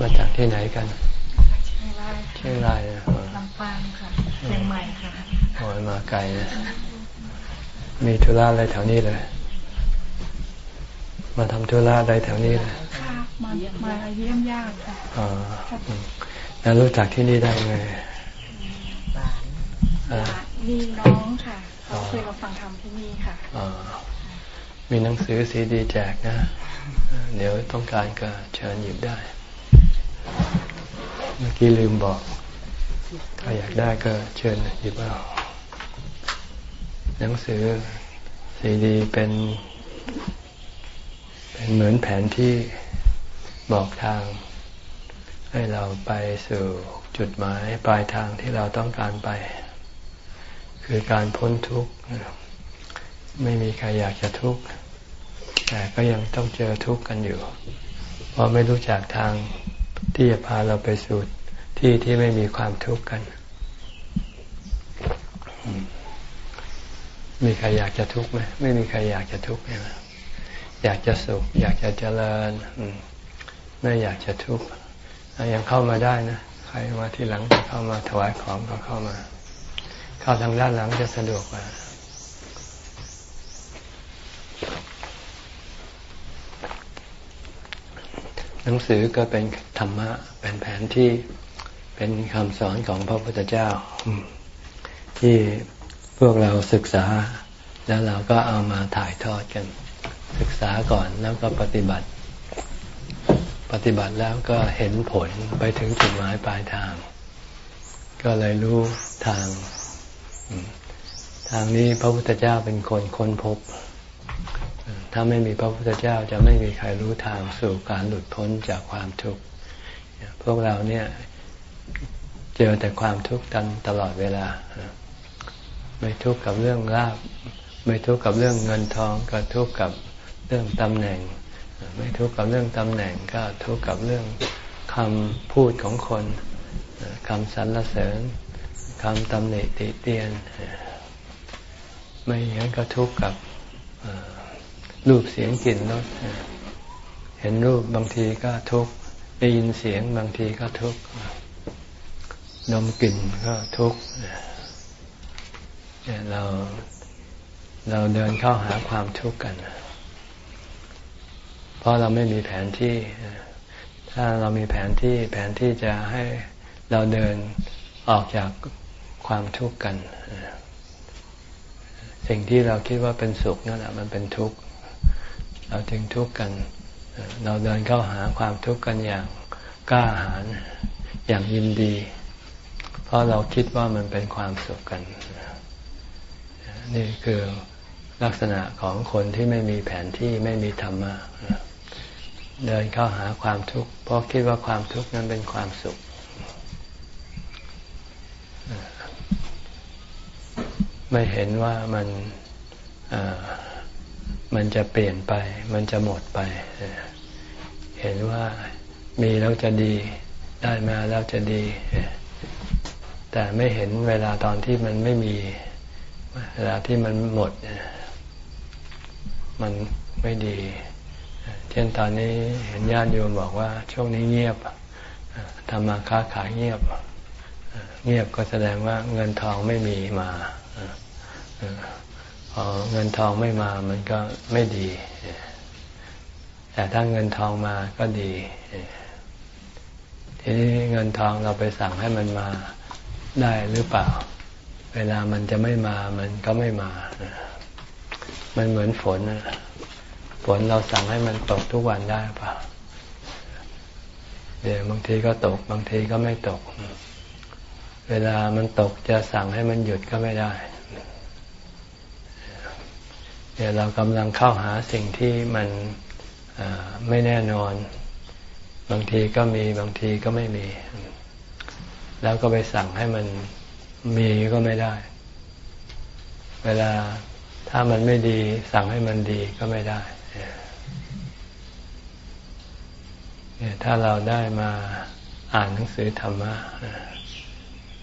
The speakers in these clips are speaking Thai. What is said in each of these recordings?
มาจากที่ไหนกันเชียงรายเชียงรายลำปางค่ะเชียงใหม่ค่ะโอ้ยมาไกลนะมีธุระอะไรแถวนี้เลย มาทำธุระอะไรแถวนี้เลยค่ะมามาเยี่ยมญาติค่ะอ๋อแล้วรู้จักที่นี่ได้ไงมีน้องค่ะเขาเคยมาฟังธรรมที่นี่ค่ะมีหนังสือซีดีแจกนะ เดี๋ยวต้องการก็เชิญหยิบได้เมื่อกี้ลืมบอกถ้าอยากได้ก็เชิญหยิบเอาหนังสือซีดีเป็น เป็นเหมือนแผนที่บอกทาง ให้เราไปสู่จุดหมายปลายทางที่เราต้องการไป คือการพ้นทุกข์ไม่มีใครอยากจะทุกข์แต่ก็ยังต้องเจอทุกข์กันอยู่ เพราะไม่รู้จักทาง ที่จะพาเราไปสู่ที่ที่ไม่มีความทุกข์กัน มีใครอยากจะทุกข์ไหมไม่มีใครอยากจะทุกข์ไหมอยากจะสุข อยากจะเจริญไม่อยากจะทุกข์ยังเข้ามาได้นะ ใครมาที่หลังเข้ามาถวายของก็เข้ามา เข้าทางด้านหลังจะสะดวกกว่า หนังสือก็เป็นธรรมะเป็นแผนที่เป็นคำสอนของพระพุทธเจ้า ที่พวกเราศึกษา แล้วเราก็เอามาถ่ายทอดกัน ศึกษาก่อนแล้วก็ปฏิบัติ ปฏิบัติแล้วก็เห็นผลไปถึงจุดหมายปลายทาง ก็เลยรู้ทาง ทางนี้พระพุทธเจ้าเป็นคนค้นพบ ถ้าไม่มีพระพุทธเจ้าจะไม่มีใครรู้ทางสู่การหลุดพ้นจากความทุกข์พวกเราเนี่ยเจอแต่ความทุกข์กันตลอดเวลา ไม่ทุกข์กับเรื่องลาบ ไม่ทุกข์กับเรื่องเงินทอง ก็ทุกข์กับเรื่องตำแหน่ง ไม่ทุกข์กับเรื่องตำแหน่ง ก็ทุกข์กับเรื่องคำพูดของคนคำสรรเสริญคำตำหนิติเตียน ไม่อย่างนั้นก็ทุกข์กับ รูปเสียงกลิ่นรสเห็นรูปบางทีก็ทุกข์ได้ยินเสียงบางทีก็ทุกข์ดมกลิ่นก็ทุกข์เราเราเดินเข้าหาความทุกข์กัน เพราะเราไม่มีแผนที่ ถ้าเรามีแผนที่แผนที่จะให้เราเดินออกจากความทุกข์กัน สิ่งที่เราคิดว่าเป็นสุขนั่นแหละมันเป็นทุกข์ เราจึงทุกข์กัน เราเดินเข้าหาความทุกข์กันอย่างกล้าหาญอย่างยินดี เพราะเราคิดว่ามันเป็นความสุขกัน นี่คือลักษณะของคนที่ไม่มีแผนที่ไม่มีธรรมะเดินเข้าหาความทุกข์เพราะคิดว่าความทุกข์นั้นเป็นความสุขไม่เห็นว่ามัน มันจะเปลี่ยนไป มันจะหมดไป เห็นว่ามีแล้วจะดี ได้มาแล้วจะดี แต่ไม่เห็นเวลาตอนที่มันไม่มี เวลาที่มันหมด มันไม่ดี เช่นตอนนี้เห็นญาติโยมบอกว่า ช่วงนี้เงียบทำมาค้าขายเงียบ เงียบก็แสดงว่าเงินทองไม่มีมา พอเงินทองไม่มามันก็ไม่ดี แต่ถ้าเงินทองมาก็ดี ทีนี้เงินทองเราไปสั่งให้มันมาได้หรือเปล่า เวลามันจะไม่มามันก็ไม่มา มันเหมือนฝนฝนเราสั่งให้มันตกทุกวันได้เปล่าเดี๋ยวบางทีก็ตก บางทีก็ไม่ตก เวลามันตกจะสั่งให้มันหยุดก็ไม่ได้ เดี๋ยวเรากำลังเข้าหาสิ่งที่มันไม่แน่นอน บางทีก็มีบางทีก็ไม่มี แล้วก็ไปสั่งให้มันมีก็ไม่ได้ เวลาถ้ามันไม่ดี สั่งให้มันดีก็ไม่ได้ถ้าเราได้มาอ่านหนังสือธรรมะ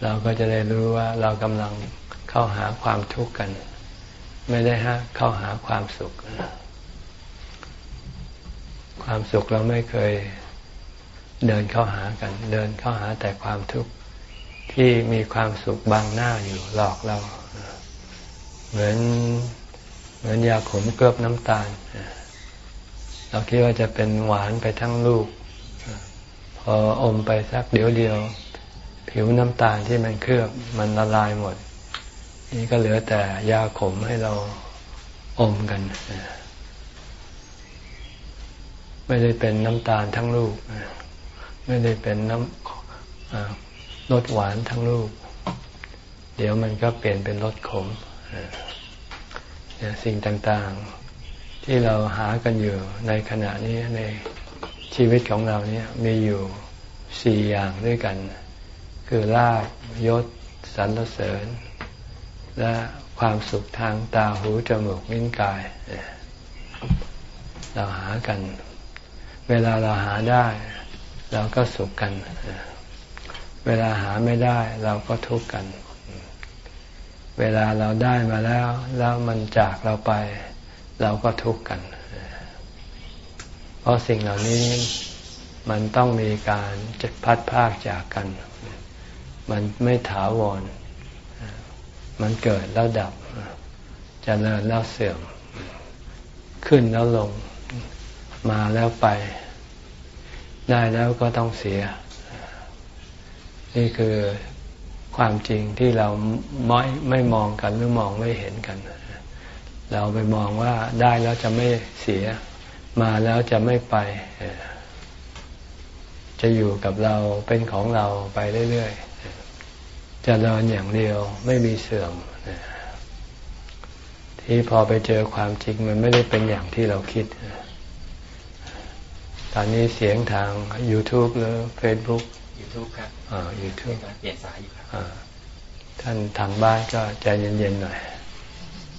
เราก็จะได้รู้ว่าเรากำลังเข้าหาความทุกข์กัน ไม่ได้ฮะเข้าหาความสุข ความสุขเราไม่เคยเดินเข้าหากัน เดินเข้าหาแต่ความทุกข์ที่มีความสุขบังหน้าอยู่หลอกเรา เหมือนเหมือนยาขมเกลือบน้ำตาล เราคิดว่าจะเป็นหวานไปทั้งลูก พออมไปสักเดียวเดียว ผิวน้ำตาลที่มันเคลือบมันละลายหมด นี่ก็เหลือแต่ยาขมให้เราอมกัน ไม่ได้เป็นน้ำตาลทั้งลูก ไม่ได้เป็นน้ำรสหวานทั้งลูก เดี๋ยวมันก็เปลี่ยนเป็นรสขมสิ่งต่างๆ ที่เราหากันอยู่ในขณะนี้ในชีวิตของเราเนี่ยมีอยู่สี่อย่างด้วยกัน คือลาบยศสรรเสริญ และความสุขทางตาหูจมูกลิ้นกาย เราหากัน เวลาเราหาได้ เราก็สุขกัน เวลาหาไม่ได้ เราก็ทุกข์กัน เวลาเราได้มาแล้ว แล้วมันจากเราไป เราก็ทุกข์กัน เพราะสิ่งเหล่านี้มันต้องมีการจะพัดพากจากกัน มันไม่ถาวร มันเกิดแล้วดับจเจริญแล้วเสื่อม ขึ้นแล้วลง มาแล้วไป ได้แล้วก็ต้องเสีย นี่คือความจริงที่เราไม่ไม่มองกันหรือมองไม่เห็นกัน เราไปมองว่าได้แล้วจะไม่เสีย มาแล้วจะไม่ไป จะอยู่กับเราเป็นของเราไปเรื่อยๆ จะเริญอย่างเดียวไม่มีเสื่อมที่พอไปเจอความจริงมันไม่ได้เป็นอย่างที่เราคิด ตอนนี้เสียงทาง YouTube หรือ Facebook YouTube ครับอ่า YouTube เปลี่ยนสายอยู่ท่านทางบ้านก็ใจเย็นๆหน่อย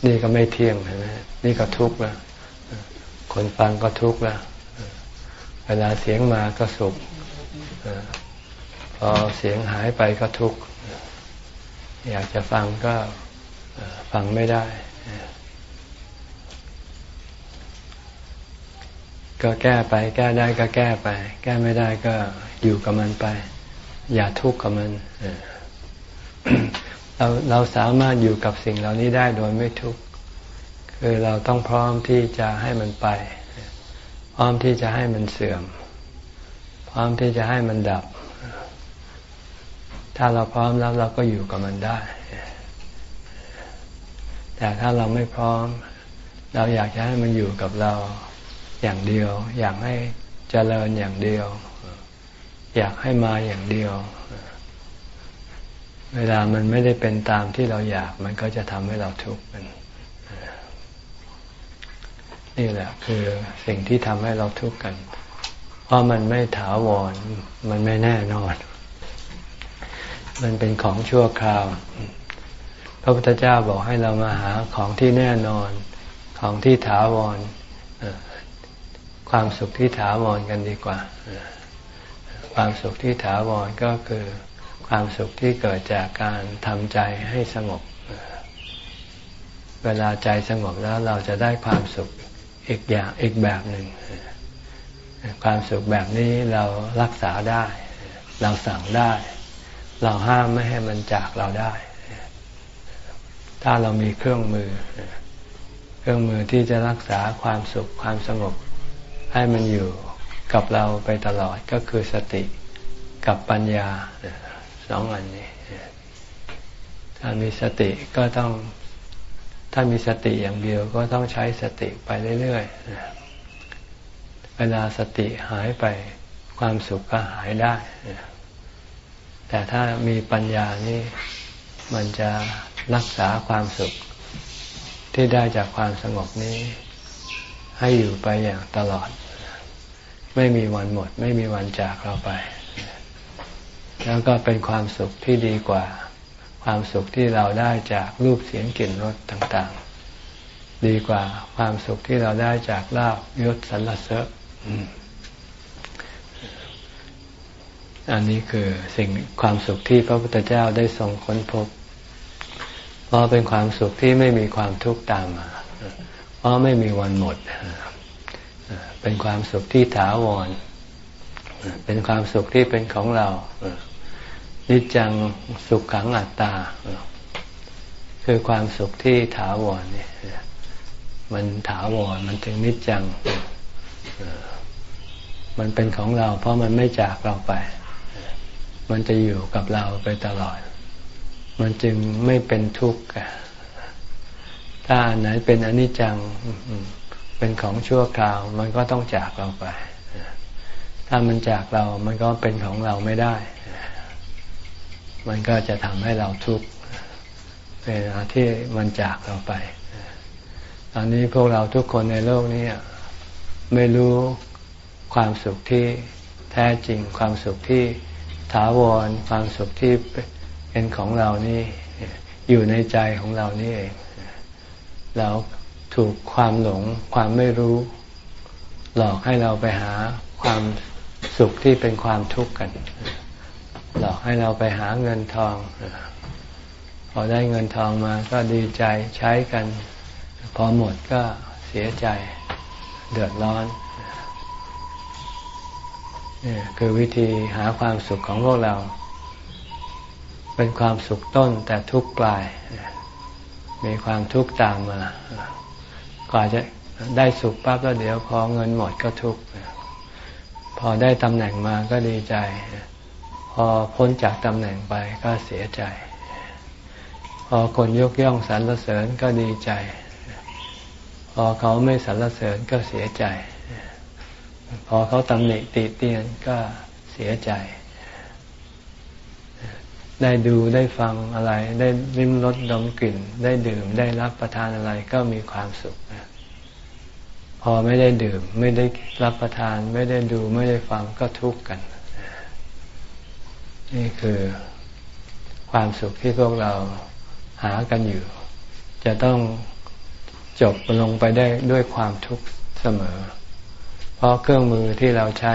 นี่ก็ไม่เที่ยงใช่ไหมนี่ก็ทุกข์แล้วคนฟังก็ทุกข์แล้วเวลาเสียงมาก็สุขพอเสียงหายไปก็ทุกข์ อยากจะฟังก็ฟังไม่ได้ ก็แก้ไป แก้ได้ก็แก้ไป แก้ไม่ได้ก็อยู่กับมันไป อย่าทุกข์กับมันเราเราสามารถอยู่กับสิ่งเหล่านี้ได้โดยไม่ทุกข์คือเราต้องพร้อมที่จะให้มันไป พร้อมที่จะให้มันเสื่อม พร้อมที่จะให้มันดับ ถ้าเราพร้อมแล้วเราก็อยู่กับมันได้ แต่ถ้าเราไม่พร้อม เราอยากจะให้มันอยู่กับเราอย่างเดียว อยากให้เจริญอย่างเดียว อยากให้มาอย่างเดียว เวลามันไม่ได้เป็นตามที่เราอยากมันก็จะทำให้เราทุกข์กันนี่แหละคือสิ่งที่ทำให้เราทุกข์กัน เพราะมันไม่ถาวร มันไม่แน่นอน มันเป็นของชั่วคราว พระพุทธเจ้าบอกให้เรามาหาของที่แน่นอน ของที่ถาวร ความสุขที่ถาวรกันดีกว่า ความสุขที่ถาวรก็คือความสุขที่เกิดจากการทำใจให้สงบ เวลาใจสงบแล้วเราจะได้ความสุขอีกอย่างอีกแบบหนึ่ง ความสุขแบบนี้เรารักษาได้ เราสั่งได้ เราห้ามไม่ให้มันจากเราได้ ถ้าเรามีเครื่องมือ เครื่องมือที่จะรักษาความสุขความสงบ ให้มันอยู่กับเราไปตลอดก็คือสติกับปัญญาสองอันนี้ ถ้ามีสติก็ต้องถ้ามีสติอย่างเดียวก็ต้องใช้สติไปเรื่อยๆ เวลาสติหายไปความสุขก็หายได้ แต่ถ้ามีปัญญานี่มันจะรักษาความสุขที่ได้จากความสงบนี้ ให้อยู่ไปอย่างตลอด ไม่มีวันหมด ไม่มีวันจากเราไป แล้วก็เป็นความสุขที่ดีกว่า ความสุขที่เราได้จากรูปเสียงกลิ่นรสต่างๆ ดีกว่าความสุขที่เราได้จากลาบยศสรรเสริญ อันนี้คือสิ่งความสุขที่พระพุทธเจ้าได้ทรงค้นพบ เพราะเป็นความสุขที่ไม่มีความทุกข์ตามมา เพราะไม่มีวันหมด เป็นความสุขที่ถาวร เป็นความสุขที่เป็นของเรานิจจังสุขขังอัตตา คือความสุขที่ถาวรเนี่ยมันถาวรมันถึงนิจจัง มันเป็นของเรา เพราะมันไม่จากเราไป มันจะอยู่กับเราไปตลอด มันจึงไม่เป็นทุกข์ถ้าอันไหนเป็นอนิจจังเป็นของชั่วคราว มันก็ต้องจากเราไป ถ้ามันจากเรา มันก็เป็นของเราไม่ได้ มันก็จะทำให้เราทุกข์เวลาที่มันจากเราไป ตอนนี้พวกเราทุกคนในโลกนี้ไม่รู้ความสุขที่แท้จริงความสุขที่ ถาวรความสุขที่เป็นของเรานี่อยู่ในใจของเรานี่เองเราถูกความหลงความไม่รู้ หลอกให้เราไปหาความสุขที่เป็นความทุกข์กัน หลอกให้เราไปหาเงินทองพอได้เงินทองมาก็ดีใจใช้กัน พอหมดก็เสียใจเดือดร้อน คือวิธีหาความสุขของพวกเรา เป็นความสุขต้นแต่ทุกปลาย มีความทุกข์ตามมากว่าจะได้สุขปั๊บแล้วเดี๋ยวพอเงินหมดก็ทุกข์พอได้ตำแหน่งมาก็ดีใจ พอพ้นจากตำแหน่งไปก็เสียใจ พอคนยกย่องสรรเสริญก็ดีใจ พอเขาไม่สรรเสริญก็เสียใจ พอเขาตำหนิติเตียนก็เสียใจ ได้ดูได้ฟังอะไร ได้ลิ้มรสดมกลิ่น ได้ดื่มได้รับประทานอะไรก็มีความสุขพอไม่ได้ดื่ม ไม่ได้รับประทาน ไม่ได้ดูไม่ได้ฟังก็ทุกข์กัน นี่คือความสุขที่พวกเราหากันอยู่ จะต้องจบลงไปได้ด้วยความทุกข์เสมอ เพราะเครื่องมือที่เราใช้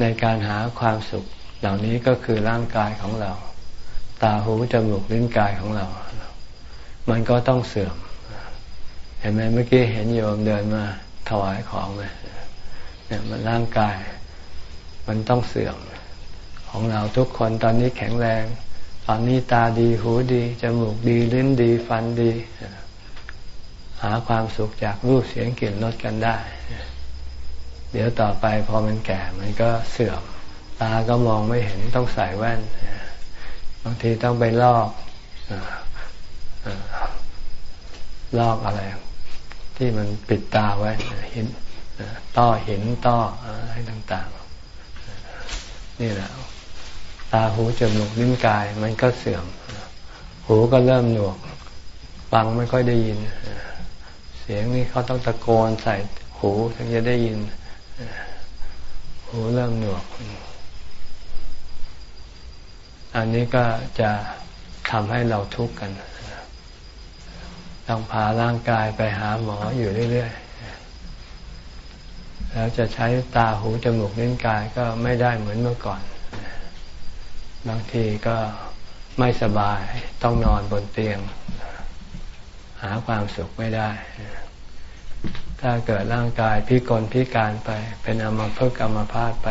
ในการหาความสุข เหล่านี้ก็คือร่างกายของเรา ตาหูจมูกลิ้นกายของเรา มันก็ต้องเสื่อม เห็นไหมเมื่อกี้เห็นโยมเดินมาถวายของไหมเนี่ยมันร่างกาย มันต้องเสื่อม ของเราทุกคนตอนนี้แข็งแรงตอนนี้ตาดีหูดีจมูกดีลิ้นดีฟันดี หาความสุขจากรูปเสียงกลิ่นรสกันได้ เดี๋ยวต่อไปพอมันแก่มันก็เสื่อม ตาก็มองไม่เห็นต้องใส่แว่น บางทีต้องไปลอกลอกอะไร ที่มันปิดตาไว้เห็นต้อเห็นต้ออะไรต่างๆ นี่แหละตาหูจมูกลิ้นกาย มันก็เสื่อม หูก็เริ่มหนวกฟังไม่ค่อยได้ยิน เสียงนี่เขาต้องตะโกนใส่หูถึงจะได้ยิน หูเริ่มหนวก อันนี้ก็จะทำให้เราทุกข์กัน ต้องพาร่างกายไปหาหมออยู่เรื่อยๆ แล้วจะใช้ตาหูจมูกลิ้นกายก็ไม่ได้เหมือนเมื่อก่อน บางทีก็ไม่สบายต้องนอนบนเตียง หาความสุขไม่ได้ ถ้าเกิดร่างกายพิกลพิการไป เป็นอมภพกรรมพาดไป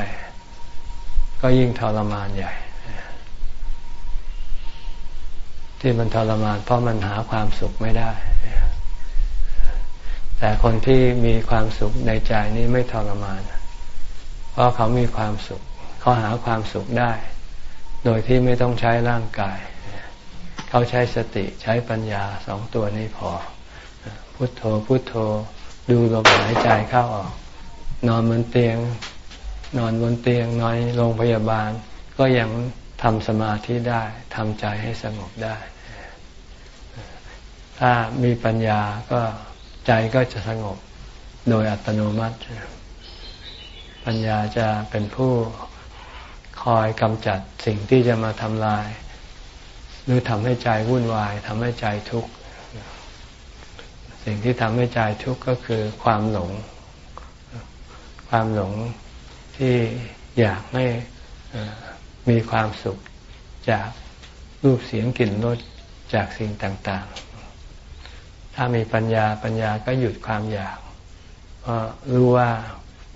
ก็ยิ่งทรมานใหญ่ ที่มันทรมาน เพราะมันหาความสุขไม่ได้ แต่คนที่มีความสุขในใจนี้ไม่ทรมาน เพราะเขามีความสุข เขาหาความสุขได้ โดยที่ไม่ต้องใช้ร่างกาย เขาใช้สติใช้ปัญญาสองตัวนี้พอ พุทโธพุทโธ ดูลมหายใจเข้าออก นอนบนเตียง นอนบนเตียงนอนโรงพยาบาล ก็ยังทำสมาธิได้ทำใจให้สงบได้ ถ้ามีปัญญาก็ใจก็จะสงบโดยอัตโนมัติ ปัญญาจะเป็นผู้คอยกำจัดสิ่งที่จะมาทำลาย หรือทำให้ใจวุ่นวายทำให้ใจทุกข์ สิ่งที่ทำให้ใจทุกข์ก็คือความหลง ความหลงที่อยากให้มีความสุขจากรูปเสียงกลิ่นรสจากสิ่งต่าง ๆ ถ้ามีปัญญาปัญญาก็หยุดความอยากเพราะรู้ว่า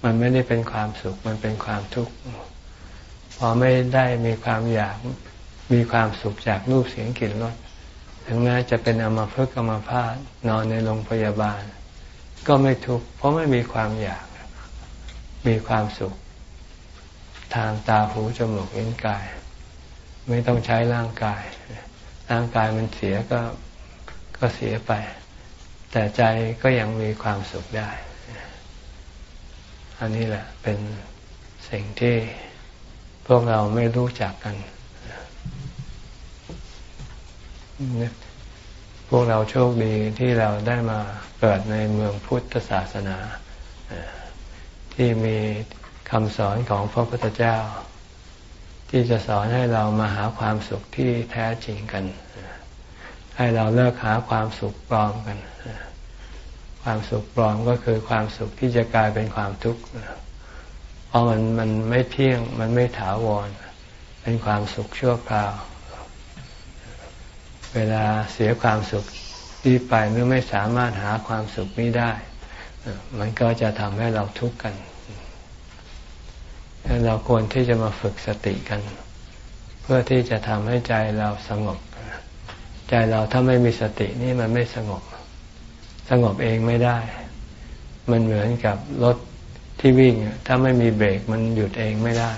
มันไม่ได้เป็นความสุขมันเป็นความทุกข์พอไม่ได้มีความอยากมีความสุขจากรูปเสียงกลิ่นรส ถึงแม้จะเป็นอมาพึกอมาพาดนอนในโรงพยาบาล ก็ไม่ทุกข์เพราะไม่มีความอยาก มีความสุข ทางตาหูจมูกลิ้นกาย ไม่ต้องใช้ร่างกาย ร่างกายมันเสียก็ก็เสียไป แต่ใจก็ยังมีความสุขได้ อันนี้แหละเป็นสิ่งที่พวกเราไม่รู้จักกัน พวกเราโชคดีที่เราได้มาเกิดในเมืองพุทธศาสนา ที่มีคำสอนของพระพุทธเจ้า ที่จะสอนให้เรามาหาความสุขที่แท้จริงกัน ให้เราเลิกหาความสุขปลอมกัน ความสุขปลอมก็คือความสุขที่จะกลายเป็นความทุกข์เพราะมันมันไม่เที่ยงมันไม่ถาวร เป็นความสุขชั่วคราว เวลาเสียความสุขนี้ไปหรือไม่สามารถหาความสุขนี้ได้ มันก็จะทำให้เราทุกข์กันเราควรที่จะมาฝึกสติกัน เพื่อที่จะทำให้ใจเราสงบ ใจเราถ้าไม่มีสตินี่มันไม่สงบ สงบเองไม่ได้ มันเหมือนกับรถที่วิ่ง ถ้าไม่มีเบรกมันหยุดเองไม่ได้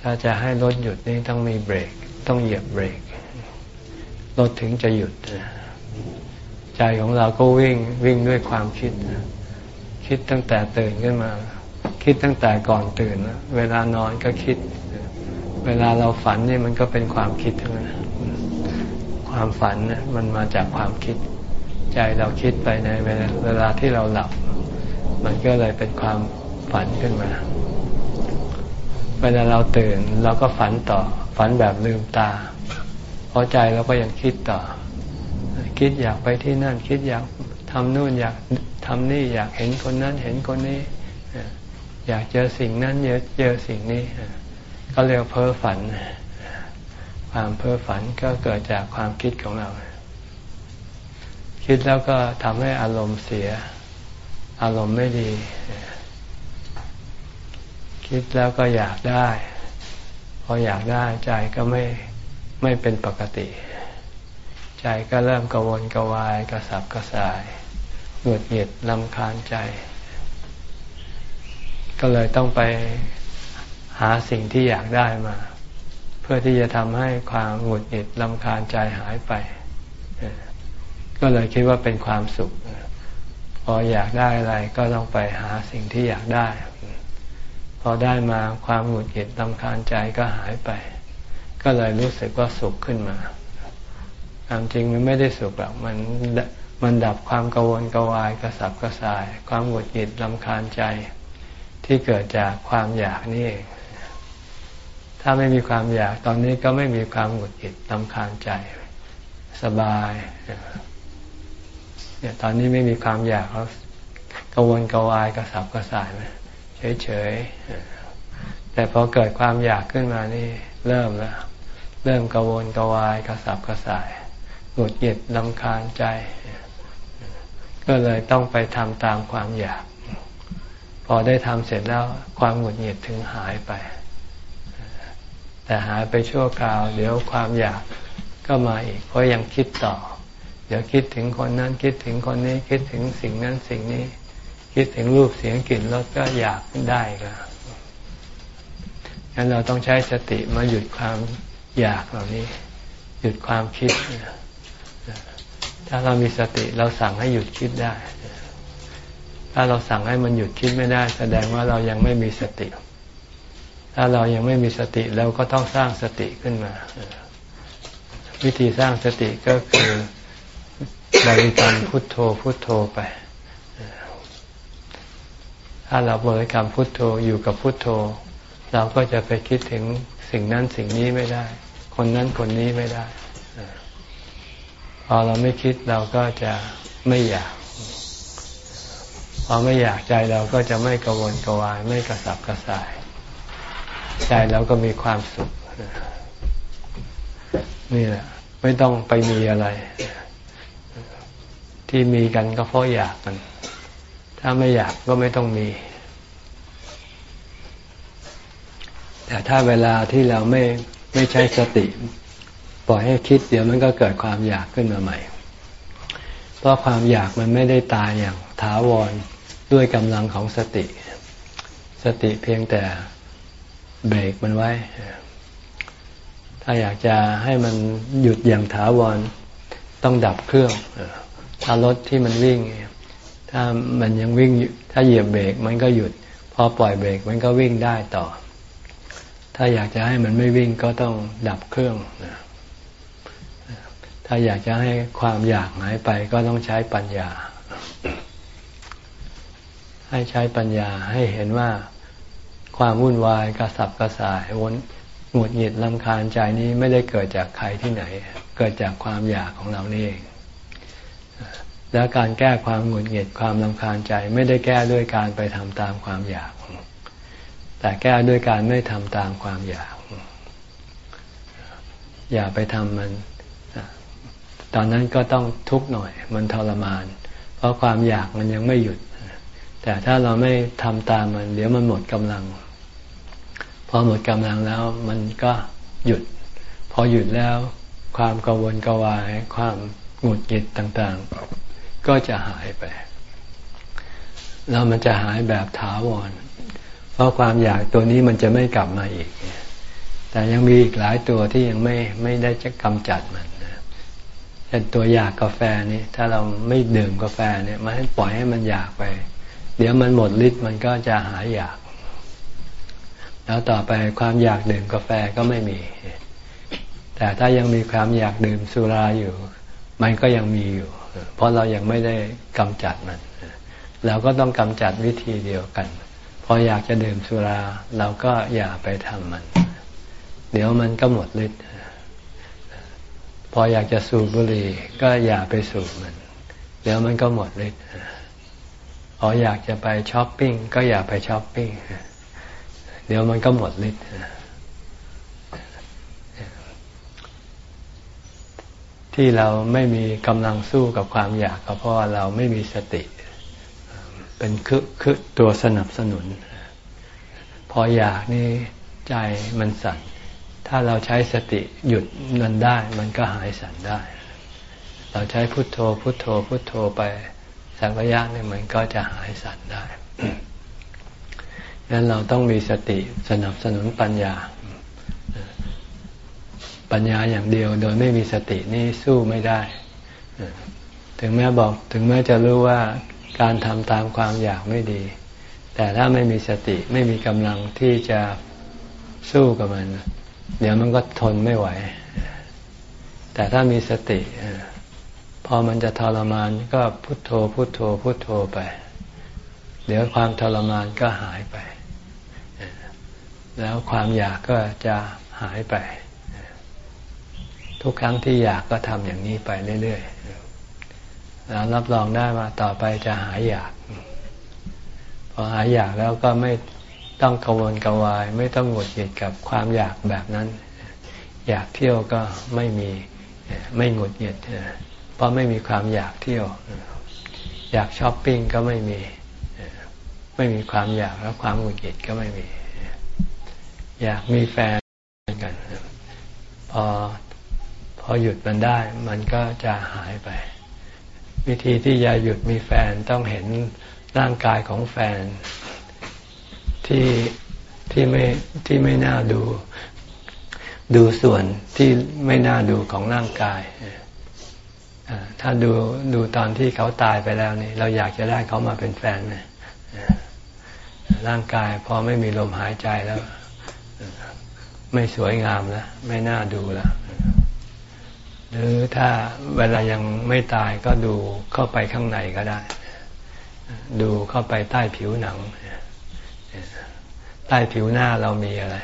ถ้าจะให้รถหยุดนี่ต้องมีเบรก ต้องเหยียบเบรก รถถึงจะหยุด ใจของเราก็วิ่งวิ่งด้วยความคิด คิดตั้งแต่ตื่นขึ้นมา คิดตั้งแต่ก่อนตื่น เวลานอนก็คิด เวลาเราฝันนี่มันก็เป็นความคิดทั้งนั้นความฝันนะมันมาจากความคิด ใจเราคิดไปในเวลาเวลาที่เราหลับ มันก็เลยเป็นความฝันขึ้นมา เวลาเราตื่นเราก็ฝันต่อฝันแบบลืมตา พอใจเราก็ยังคิดต่อ คิดอยากไปที่นั่น คิดอยากทำนู่นอยากทำนี่อยากเห็นคนนั้นเห็นคนนี้ อยากเจอสิ่งนั้นเจอเจอสิ่งนี้ ก็เรียกเพ้อฝัน ความเพ้อฝันก็เกิดจากความคิดของเรา คิดแล้วก็ทำให้อารมณ์เสีย อารมณ์ไม่ดี คิดแล้วก็อยากได้ พออยากได้ใจก็ไม่ ไม่เป็นปกติ ใจก็เริ่มกวนกวายกระสับกระส่ายหงุดหงิดลำคาญใจ ก็เลยต้องไปหาสิ่งที่อยากได้มา เพื่อที่จะทำให้ความหงุดหงิดลำคาญใจหายไป ก็เลยคิดว่าเป็นความสุข พออยากได้อะไรก็ต้องไปหาสิ่งที่อยากได้ พอได้มาความหงุดหงิดลำคาญใจก็หายไป ก็เลยรู้สึกว่าสุขขึ้นมาความจริงมันไม่ได้สุขหรอกมันมันดับความกังวลกวายกระสับกระส่าย ความหงุดหงิดลำคาญใจ ที่เกิดจากความอยากนี่เองถ้าไม่มีความอยากตอนนี้ก็ไม่มีความหงุดหงิดลำคาญใจ สบายเนี่ยตอนนี้ไม่มีความอยากเขากังวลกวายกระสับกระส่ายไหมเฉยๆแต่พอเกิดความอยากขึ้นมานี่เริ่มแล้ว เริ่มกระวนกระวายกระสับกระส่ายหงุดหงิดลำคาญใจ ก็เลยต้องไปทำตามความอยาก พอได้ทำเสร็จแล้วความหงุดหงิดถึงหายไป แต่หายไปชั่วคราว เดี๋ยวความอยากก็มาอีก เพราะยังคิดต่อ เดี๋ยวคิดถึงคนนั้นคิดถึงคนนี้คิดถึงสิ่งนั้นสิ่งนี้ คิดถึงรูปเสียงกลิ่นรสก็อยากได้ก็งั้นเราต้องใช้สติมาหยุดความ อยากเหล่านี้ หยุดความคิด ถ้าเรามีสติเราสั่งให้หยุดคิดได้ ถ้าเราสั่งให้มันหยุดคิดไม่ได้ แสดงว่าเรายังไม่มีสติ ถ้าเรายังไม่มีสติเราก็ต้องสร้างสติขึ้นมา วิธีสร้างสติก็คือบริกรรมพุทโธพุทโธไปถ้าเราบริกรรมพุทโธอยู่กับพุทโธ เราก็จะไปคิดถึงสิ่งนั้นสิ่งนี้ไม่ได้ คนนั้นคนนี้ไม่ได้ พอเราไม่คิดเราก็จะไม่อยาก พอไม่อยากใจเราก็จะไม่กังวลกังวาย ไม่กระสับกระส่าย ใจเราก็มีความสุข นี่แหละ ไม่ต้องไปมีอะไร ที่มีกันก็เพราะอยากกัน ถ้าไม่อยากก็ไม่ต้องมีแต่ถ้าเวลาที่เราไม่ ไม่ใช้สติ ปล่อยให้คิดเดี๋ยวมันก็เกิดความอยากขึ้นมาใหม่ เพราะความอยากมันไม่ได้ตายอย่างถาวรด้วยกำลังของสติ สติเพียงแต่เบรกมันไว้ ถ้าอยากจะให้มันหยุดอย่างถาวรต้องดับเครื่องถ้ารถที่มันวิ่ง ถ้ามันยังวิ่งถ้าเหยียบเบรกมันก็หยุด พอปล่อยเบรกมันก็วิ่งได้ต่อ ถ้าอยากจะให้มันไม่วิ่งก็ต้องดับเครื่อง ถ้าอยากจะให้ความอยากหายไปก็ต้องใช้ปัญญา ให้ใช้ปัญญาให้เห็นว่าความวุ่นวายกระสับกระส่ายวนหงุดหงิดลำคาญใจนี้ไม่ได้เกิดจากใครที่ไหน เกิดจากความอยากของเรานี่เอง และการแก้ความหงุดหงิดความลำคาญใจไม่ได้แก้ด้วยการไปทำตามความอยาก แต่แก้ด้วยการไม่ทำตามความอยาก อย่าไปทำมัน ตอนนั้นก็ต้องทุกข์หน่อย มันทรมาน เพราะความอยากมันยังไม่หยุด แต่ถ้าเราไม่ทำตามมัน เดี๋ยวมันหมดกำลัง พอหมดกำลังแล้วมันก็หยุด พอหยุดแล้ว ความกังวลกวาย ความหงุดหงิดต่างๆ ก็จะหายไป แล้วมันจะหายแบบถาวร เพราะความอยากตัวนี้มันจะไม่กลับมาอีก แต่ยังมีอีกหลายตัวที่ยังไม่ไม่ได้จะกำจัดมันเช่นตัวอยากกาแฟนี่ถ้าเราไม่ดื่มกาแฟเนี่ยมันปล่อยให้มันอยากไป เดี๋ยวมันหมดฤทธิ์มันก็จะหายอยาก แล้วต่อไปความอยากดื่มกาแฟก็ไม่มี แต่ถ้ายังมีความอยากดื่มสุราอยู่ มันก็ยังมีอยู่ เพราะเรายังไม่ได้กำจัดมันเราก็ต้องกำจัดวิธีเดียวกัน พออยากจะดื่มสุรา เราก็อย่าไปทำมัน เดี๋ยวมันก็หมดฤทธิ์พออยากจะสูบบุหรี่ก็อย่าไปสูบมัน เดี๋ยวมันก็หมดฤทธิ์พออยากจะไปช้อปปิ้งก็อย่าไปช้อปปิ้งเดี๋ยวมันก็หมดฤทธิ์ที่เราไม่มีกำลังสู้กับความอยากก็เพราะเราไม่มีสติ เป็นคือคือตัวสนับสนุน พออยากนี่ใจมันสั่น ถ้าเราใช้สติหยุดมันได้ มันก็หายสั่นได้ เราใช้พุทโธพุทโธพุทโธไปสักระยะหนึ่งมันก็จะหายสั่นได้ดังนั้นเราต้องมีสติสนับสนุนปัญญา ปัญญาอย่างเดียวโดยไม่มีสตินี่สู้ไม่ได้ ถึงแม้บอกถึงแม้จะรู้ว่า การทำตามความอยากไม่ดี แต่ถ้าไม่มีสติไม่มีกำลังที่จะสู้กับมัน เดี๋ยวมันก็ทนไม่ไหว แต่ถ้ามีสติ พอมันจะทรมานก็พุโทโธพุโทโธพุโทโธไป เดี๋ยวความทรมานก็หายไป แล้วความอยากก็จะหายไป ทุกครั้งที่อยากก็ทำอย่างนี้ไปเรื่อย ๆ แล้วรับรองได้ว่าต่อไปจะหายอยาก พอหายอยากแล้วก็ไม่ต้องกังวลกวาย ไม่ต้องหงุดหงิดกับความอยากแบบนั้น อยากเที่ยวก็ไม่มีไม่หงุดหงิดเพราะไม่มีความอยากเที่ยว อยากช้อปปิ้งก็ไม่มี ไม่มีความอยากแล้วความหงุดหงิดก็ไม่มี อยากมีแฟนกันพอพอหยุดมันได้ มันก็จะหายไป วิธีที่จะหยุดมีแฟนต้องเห็นร่างกายของแฟนที่ที่ไม่ที่ไม่น่าดู ดูส่วนที่ไม่น่าดูของร่างกายถ้าดูดูตอนที่เขาตายไปแล้วนี่ เราอยากจะได้เขามาเป็นแฟนไหมร่างกายพอไม่มีลมหายใจแล้ว ไม่สวยงามแล้วไม่น่าดูแล้ว หรือถ้าเวลายังไม่ตายก็ดูเข้าไปข้างในก็ได้ ดูเข้าไปใต้ผิวหนัง ใต้ผิวหน้าเรามีอะไร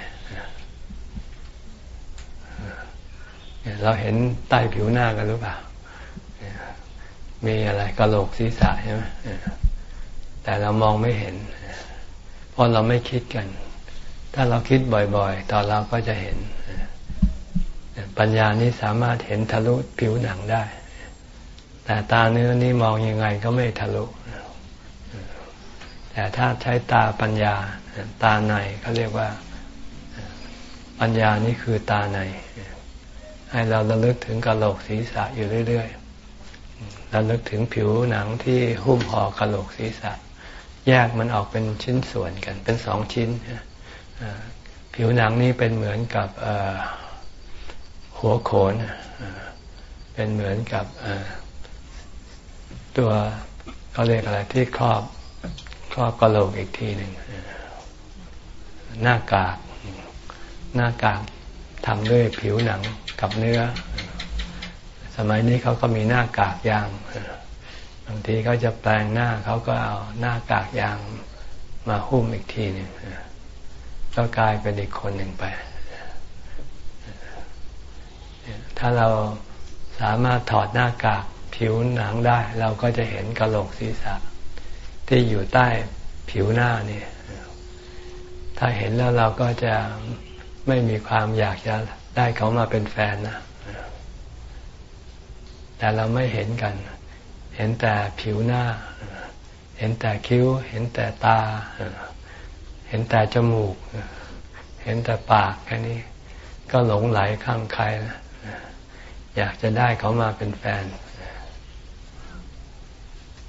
เราเห็นใต้ผิวหน้ากันหรือเปล่า มีอะไรกระโหลกศีรษะใช่ไหมแต่เรามองไม่เห็น เพราะเราไม่คิดกัน ถ้าเราคิดบ่อยๆ ตอนเราก็จะเห็น ปัญญานี้สามารถเห็นทะลุผิวหนังได้ แต่ตาเนื้อนี้มองยังไงก็ไม่ทะลุ แต่ถ้าใช้ตาปัญญาตาในเขาเรียกว่าปัญญานี่คือตาใน ให้เราระลึกถึงกระโหลกศีรษะอยู่เรื่อยๆระลึกถึงผิวหนังที่หุ้มห่อกระโหลกศีรษะ แยกมันออกเป็นชิ้นส่วนกันเป็นสองชิ้นผิวหนังนี่เป็นเหมือนกับ หัวโขน เป็นเหมือนกับตัวเขาเรียกอะไรที่ครอบครอบกระโหลกอีกทีหนึ่งหน้ากาก หน้ากากทำด้วยผิวหนังกับเนื้อ สมัยนี้เขาก็มีหน้ากากยางบางทีเขาจะแปลงหน้าเขาก็เอาหน้ากากยางมาหุ้มอีกทีหนึ่งก็กลายเป็นอีกคนหนึ่งไป ถ้าเราสามารถถอดหน้ากากผิวหนังได้ เราก็จะเห็นกระโหลกศีรษะ ที่อยู่ใต้ผิวหน้านี่ถ้าเห็นแล้วเราก็จะไม่มีความอยากจะได้เขามาเป็นแฟนนะแต่เราไม่เห็นกัน เห็นแต่ผิวหน้า เห็นแต่คิ้ว เห็นแต่ตา เห็นแต่จมูก เห็นแต่ปากแค่นี้ ก็หลงไหลข้างใครนะ อยากจะได้เขามาเป็นแฟน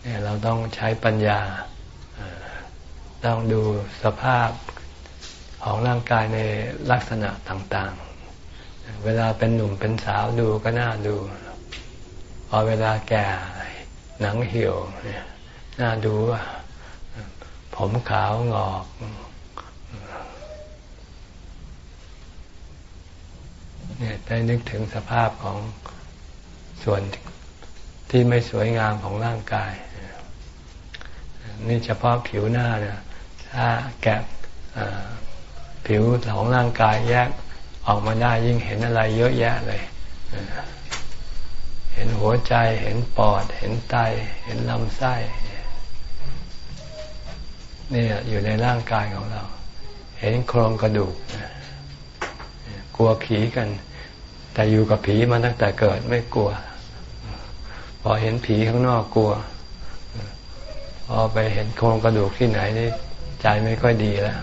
เนี่ยเราต้องใช้ปัญญาต้องดูสภาพของร่างกายในลักษณะต่างๆ เวลาเป็นหนุ่มเป็นสาวดูก็น่าดู พอเวลาแก่หนังเหี่ยวน่าดูผมขาวงอกเนี่ย ได้นึกถึงสภาพของส่วนที่ไม่สวยงามของร่างกาย นี่เฉพาะผิวหน้านี่ยถ้าแกะผิวของร่างกายแยกออกมาได้ยิ่งเห็นอะไรเยอะแยะเลย เห็นหัวใจ เห็นปอด เห็นไต เห็นลำไส้นี่อยู่ในร่างกายของเรา เห็นโครงกระดูก กลัวผีกัน แต่อยู่กับผีมาตั้งแต่เกิดไม่กลัว พอเห็นผีข้างนอกกลัว พอไปเห็นโครงกระดูกที่ไหนนี่ใจไม่ค่อยดีแล้ว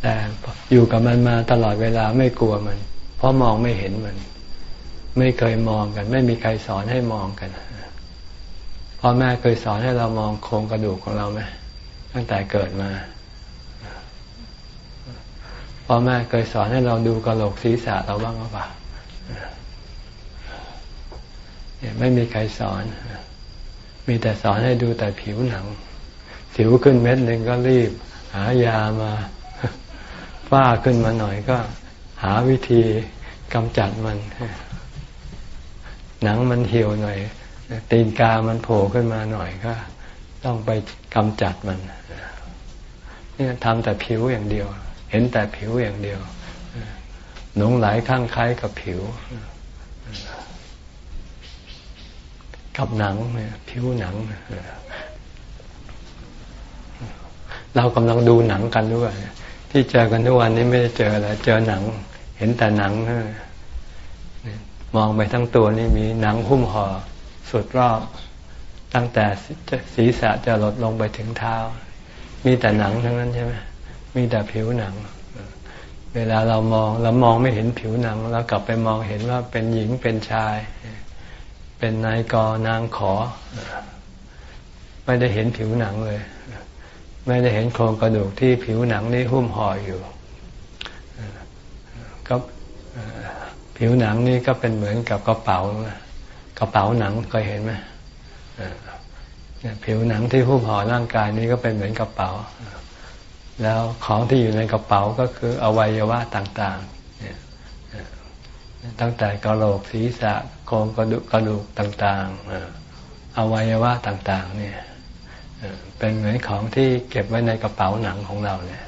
แต่อยู่กับมันมาตลอดเวลาไม่กลัวมัน เพราะมองไม่เห็นมัน ไม่เคยมองกัน ไม่มีใครสอนให้มองกันพ่อแม่เคยสอนให้เรามองโครงกระดูกของเราไหมตั้งแต่เกิดมา พ่อแม่เคยสอนให้เราดูกระโหลกศีรษะเราบ้างหรือเปล่าไม่มีใครสอน มีแต่สอนให้ดูแต่ผิวหนัง สิวขึ้นเม็ดหนึ่งก็รีบ หายามาฝ้าขึ้นมาหน่อยก็ หาวิธีกำจัดมัน หนังมันเหี่ยวหน่อย ตีนกามันโผล่ขึ้นมาหน่อยก็ ต้องไปกำจัดมันเนี่ยทำแต่ผิวอย่างเดียว เห็นแต่ผิวอย่างเดียวหนงไหลข้างคล้ายกับผิว กับหนังผิวหนังเรากำลังดูหนังกันด้วยที่เจอกันทุกวันนี้ไม่ได้เจออะไรเจอหนัง เห็นแต่หนังมองไปทั้งตัวนี่มีหนังหุ้มห่อสุดรอบตั้งแต่ศีรษะจะลดลงไปถึงเท้า มีแต่หนังทั้งนั้นใช่ไหม มีแต่ผิวหนัง เวลาเรามองเรามองไม่เห็นผิวหนังเรากลับไปมองเห็นว่าเป็นหญิงเป็นชาย เป็นนายกนางขอ ไม่ได้เห็นผิวหนังเลย ไม่ได้เห็นโครงกระดูกที่ผิวหนังนี่หุ้มห่ออยู่ก็ผิวหนังนี่ก็เป็นเหมือนกับกระเป๋ากระเป๋าหนังเคยเห็นไหมผิวหนังที่หุ้มห่อร่างกายนี้ก็เป็นเหมือนกระเป๋า แล้วของที่อยู่ในกระเป๋าก็คืออวัยวะต่างๆตั้งแต่กระโหลกศีรษะโครงกระดูกกระดูกต่างๆ อวัยวะต่างๆ เนี่ยเป็นเหมือนของที่เก็บไว้ในกระเป๋าหนังของเราเนี่ย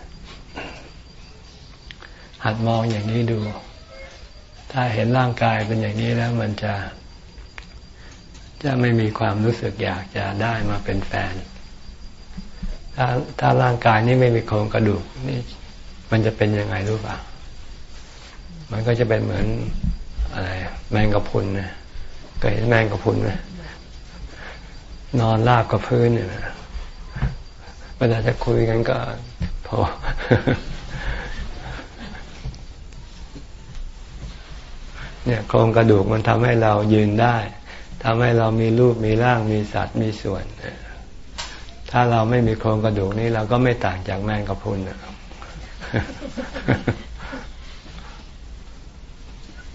หัดมองอย่างนี้ดู ถ้าเห็นร่างกายเป็นอย่างนี้แล้วมันจะ จะไม่มีความรู้สึกอยากจะได้มาเป็นแฟน ถ้าถ้าร่างกายนี้ไม่มีโครงกระดูกนี่มันจะเป็นยังไงรู้ป่ะมันก็จะเป็นเหมือนอะไร แมงกะพุนนะก็เห็นแมงกะพุนไหมนอนราบกับพื้นเนี่ยเวลาจะคุยกันก็พราะเนี่ยโครงกระดูกมันทำให้เรายืนได้ทำให้เรามีรูปมีร่างมีสัตว์มีส่วน ถ้าเราไม่มีโครงกระดูกนี้เราก็ไม่ต่างจากแมงกะพรุน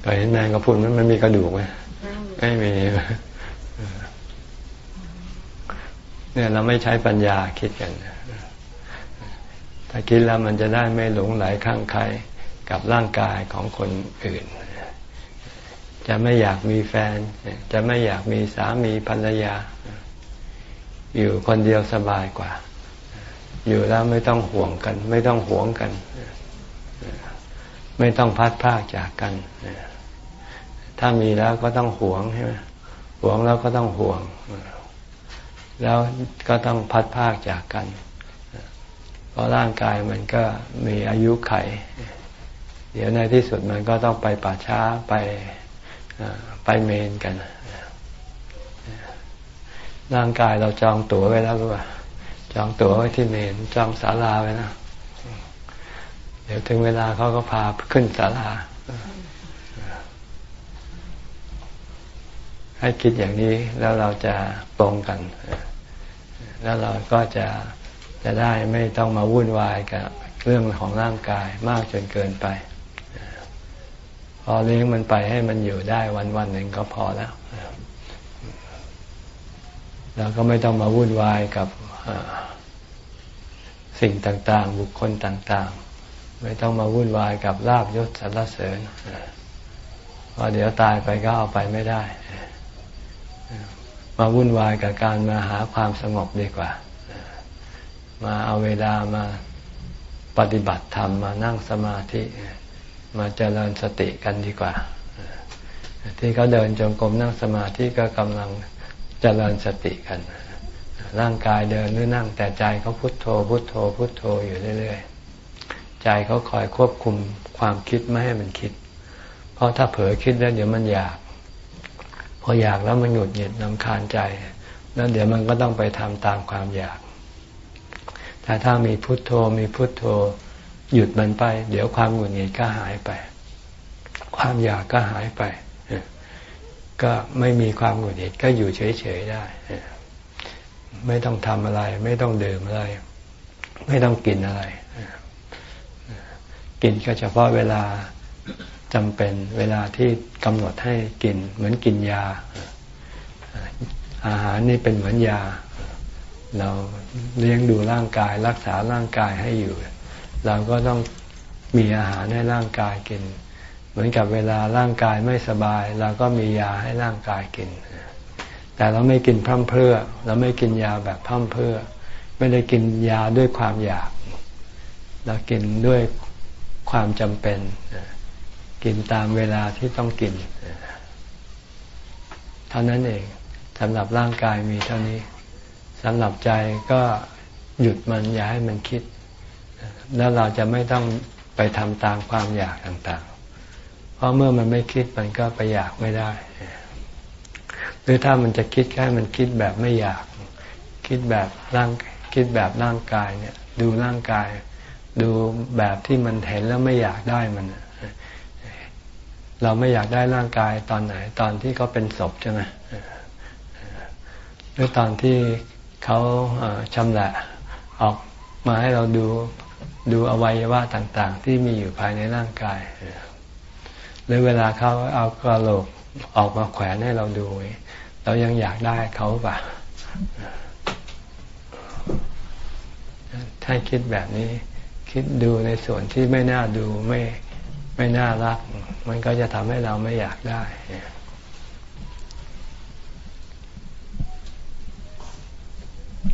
เคยเห็นแมงกะพรุนมันมีกระดูกไหมไม่มีเนี่ยเราไม่ใช้ปัญญาคิดกันถ้าคิดแล้วมันจะได้ไม่หลงไหลข้างใครกับร่างกายของคนอื่น จะไม่อยากมีแฟน จะไม่อยากมีสามีภรรยา อยู่คนเดียวสบายกว่า อยู่แล้วไม่ต้องห่วงกัน ไม่ต้องห่วงกัน ไม่ต้องพัดพากจากกัน ถ้ามีแล้วก็ต้องห่วงใช่ไหมห่วงแล้วก็ต้องห่วง แล้วก็ต้องพัดภาคจากกัน เพราะร่างกายมันก็มีอายุไข เดี๋ยวในที่สุดมันก็ต้องไปป่าช้าไปไปเมนกัน ร่างกายเราจองตั๋วไว้แล้วรู้ป่ะจองตั๋วไว้ที่เมนจองศาลาไว้นะเดี๋ยวถึงเวลาเขาก็พาขึ้นศาลา ให้คิดอย่างนี้แล้วเราจะตรงกัน แล้วเราก็จะจะได้ไม่ต้องมาวุ่นวายกับเรื่องของร่างกายมากจนเกินไป พอเลี้ยงมันไปให้มันอยู่ได้วันวันหนึ่งก็พอแล้ว เราก็ไม่ต้องมาวุ่นวายกับสิ่งต่างๆ บุคคลต่างๆ ไม่ต้องมาวุ่นวายกับลาบยศสรรเสริญเพราะเดี๋ยวตายไปก็เอาไปไม่ได้ มาวุ่นวายกับการมาหาความสงบดีกว่า มาเอาเวลามาปฏิบัติธรรมมานั่งสมาธิมาเจริญสติกันดีกว่า ที่เขาเดินจงกรมนั่งสมาธิก็กำลัง เจริญสติกัน ร่างกายเดินหรือนั่งแต่ใจเขาพุโทโธ พุโทโธ พุโทโธอยู่เรื่อยๆ ใจเขาคอยควบคุมความคิดไม่ให้มันคิด เพราะถ้าเผลอคิดแล้วเดี๋ยวมันอยาก พออยากแล้วมันหงุดหงิดนำคาญใจ แล้วเดี๋ยวมันก็ต้องไปทำตามความอยาก แต่ถ้ามีพุทโธมีพุทโธหยุดมันไป เดี๋ยวความหงุดหงิดก็หายไป ความอยากก็หายไป ก็ไม่มีความหงุดหงิดก็อยู่เฉยๆได้ ไม่ต้องทำอะไร ไม่ต้องดื่มอะไร ไม่ต้องกินอะไร กินก็เฉพาะเวลาจำเป็นเวลาที่กำหนดให้กิน เหมือนกินยา อาหารนี่เป็นเหมือนยา เราเลี้ยงดูร่างกาย รักษาร่างกายให้อยู่ เราก็ต้องมีอาหารให้ร่างกายกิน เหมือนกับเวลาร่างกายไม่สบายเราก็มียาให้ร่างกายกิน แต่เราไม่กินพร่ำเพรื่อ เราไม่กินยาแบบพร่ำเพรื่อ ไม่ได้กินยาด้วยความอยาก เรากินด้วยความจำเป็น กินตามเวลาที่ต้องกิน เท่านั้นเองสำหรับร่างกายมีเท่านี้สำหรับใจก็หยุดมันอย่าให้มันคิด แล้วเราจะไม่ต้องไปทำตามความอยากต่าง ราะเมื่อมันไม่คิดมันก็ไปอยากไม่ได้ หรือถ้ามันจะคิดแค่มันคิดแบบไม่อยาก คิดแบบร่างคิดแบบร่างกายเนี่ย ดูร่างกาย ดูแบบที่มันเห็นแล้วไม่อยากได้มัน เราไม่อยากได้ร่างกายตอนไหน ตอนที่เขาเป็นศพใช่ไหมหรือตอนที่เขาชำละออกมาให้เราดูดูอวัยวะต่าง ๆ ที่มีอยู่ภายในร่างกายห รือเวลาเขาเอากระโหลกออกมาแขวนให้เราดู เรายังอยากได้เขาปะถ้าคิดแบบนี้ คิดดูในส่วนที่ไม่น่าดูไม่ไม่น่ารัก มันก็จะทำให้เราไม่อยากได้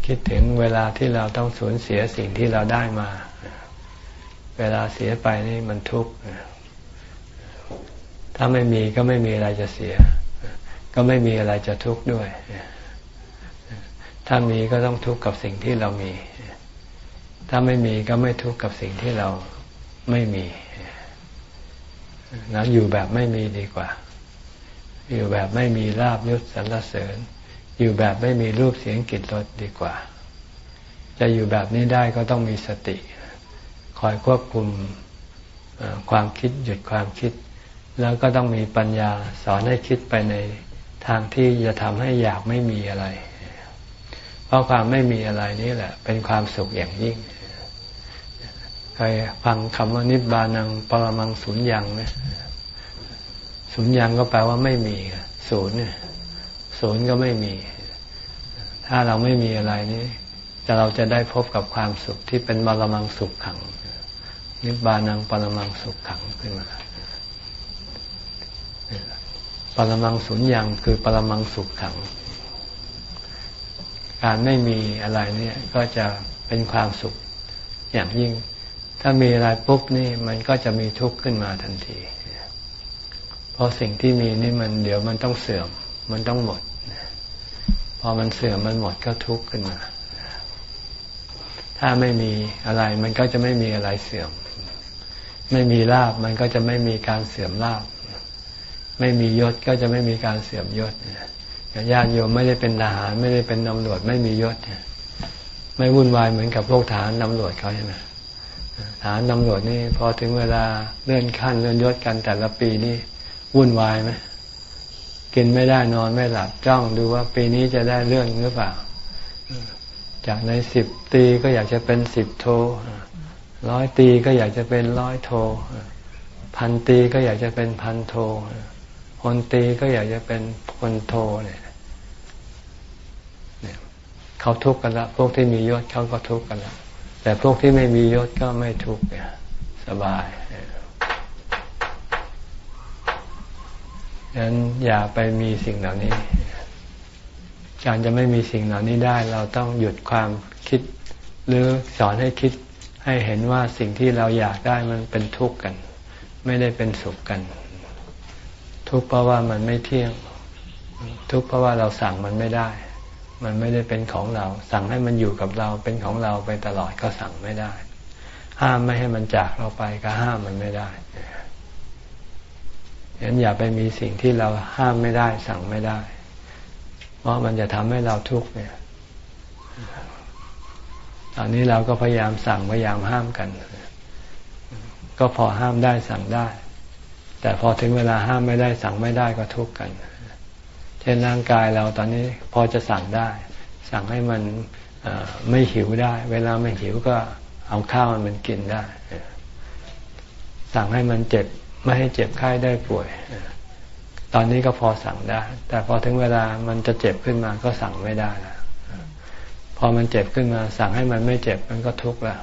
คิดถึงเวลาที่เราต้องสูญเสียสิ่งที่เราได้มา เวลาเสียไปนี่มันทุกข์ ถ้าไม่มีก็ไม่มีอะไรจะเสีย ก็ไม่มีอะไรจะทุกข์ด้วย ถ้ามีก็ต้องทุกข์กับสิ่งที่เรามี ถ้าไม่มีก็ไม่ทุกข์กับสิ่งที่เราไม่มีนะอยู่แบบไม่มีดีกว่า อยู่แบบไม่มีลาบยศสรรเสริญ อยู่แบบไม่มีรูปเสียงกลิ่นรสดีกว่า จะอยู่แบบนี้ได้ก็ต้องมีสติ คอยควบคุมความคิดหยุดความคิด แล้วก็ต้องมีปัญญาสอนให้คิดไปในทางที่จะทำให้อยากไม่มีอะไร เพราะความไม่มีอะไรนี่แหละ เป็นความสุขอย่างยิ่งเคยฟังคำว่านิบานังปรมังสุญญังไหมสุญญังก็แปลว่าไม่มีศูนย์เนี่ยศูนย์ก็ไม่มี ถ้าเราไม่มีอะไรนี้จะเราจะได้พบกับความสุขที่เป็นปรมังสุขขัง นิบานังปรมังสุขขังขึ้นมา ปรมังสุญญังคือปรมังสุขขัง การไม่มีอะไรเนี่ยก็จะเป็นความสุขอย่างยิ่ง ถ้ามีอะไรปุ๊บนี่มันก็จะมีทุกข์ขึ้นมาทันที เพราะสิ่งที่มีนี่มันเดี๋ยวมันต้องเสื่อม มันต้องหมด พอมันเสื่อมมันหมดก็ทุกข์ขึ้นมา ถ้าไม่มีอะไรมันก็จะไม่มีอะไรเสื่อม ไม่มีลาบมันก็จะไม่มีการเสื่อมลาบ ไม่มียศก็จะไม่มีการเสื่อมยศญาติโยมไม่ได้เป็นทหารไม่ได้เป็นตำรวจไม่มียศไม่วุ่นวายเหมือนกับพวกทหารตำรวจเขาใช่ไหมทหารตำรวจนี่พอถึงเวลาเลื่อนขั้นเลื่อนยศกันแต่ละปีนี่วุ่นวายไหมกินไม่ได้นอนไม่หลับจ้องดูว่าปีนี้จะได้เลื่อนหรือเปล่า จากในสิบตีก็อยากจะเป็นสิบโทร้อยตีก็อยากจะเป็นร้อยโทพันตีก็อยากจะเป็นพันโท พลตีก็อยากจะเป็นพลโทเนี่ยเขาทุกข์กันละพวกที่มียศเขาก็ทุกข์กันละแต่พวกที่ไม่มียศก็ไม่ทุกข์เนี่ยสบายฉะนั้นอย่าไปมีสิ่งเหล่านี้ การจะไม่มีสิ่งเหล่านี้ได้ เราต้องหยุดความคิด หรือสอนให้คิดให้เห็นว่าสิ่งที่เราอยากได้มันเป็นทุกข์กัน ไม่ได้เป็นสุขกัน ทุกข์เพราะว่ามันไม่เที่ยง ทุกข์เพราะว่าเราสั่งมันไม่ได้ มันไม่ได้เป็นของเรา สั่งให้มันอยู่กับเราเป็นของเราไปตลอดก็สั่งไม่ได้ ห้ามไม่ให้มันจากเราไปก็ห้ามมันไม่ได้ฉะนั้นอย่าไปมีสิ่งที่เราห้ามไม่ได้ สั่งไม่ได้ เพราะมันจะทำให้เราทุกข์เนี่ย ตอนนี้เราก็พยายามสั่งพยายามห้ามกัน ก็พอห้ามได้สั่งได้ แต่พอถึงเวลาห้ามไม่ได้สั่งไม่ได้ก็ทุกข์กัน เช่นร่างกายเราตอนนี้พอจะสั่งได้ สั่งให้มันไม่หิวได้ เวลาไม่หิวก็เอาข้าวมันกินได้ สั่งให้มันเจ็บไม่ให้เจ็บไข้ได้ป่วย ตอนนี้ก็พอสั่งได้ แต่พอถึงเวลามันจะเจ็บขึ้นมาก็สั่งไม่ได้แล้วพอมันเจ็บขึ้นมา สั่งให้มันไม่เจ็บมันก็ทุกข์แล้ว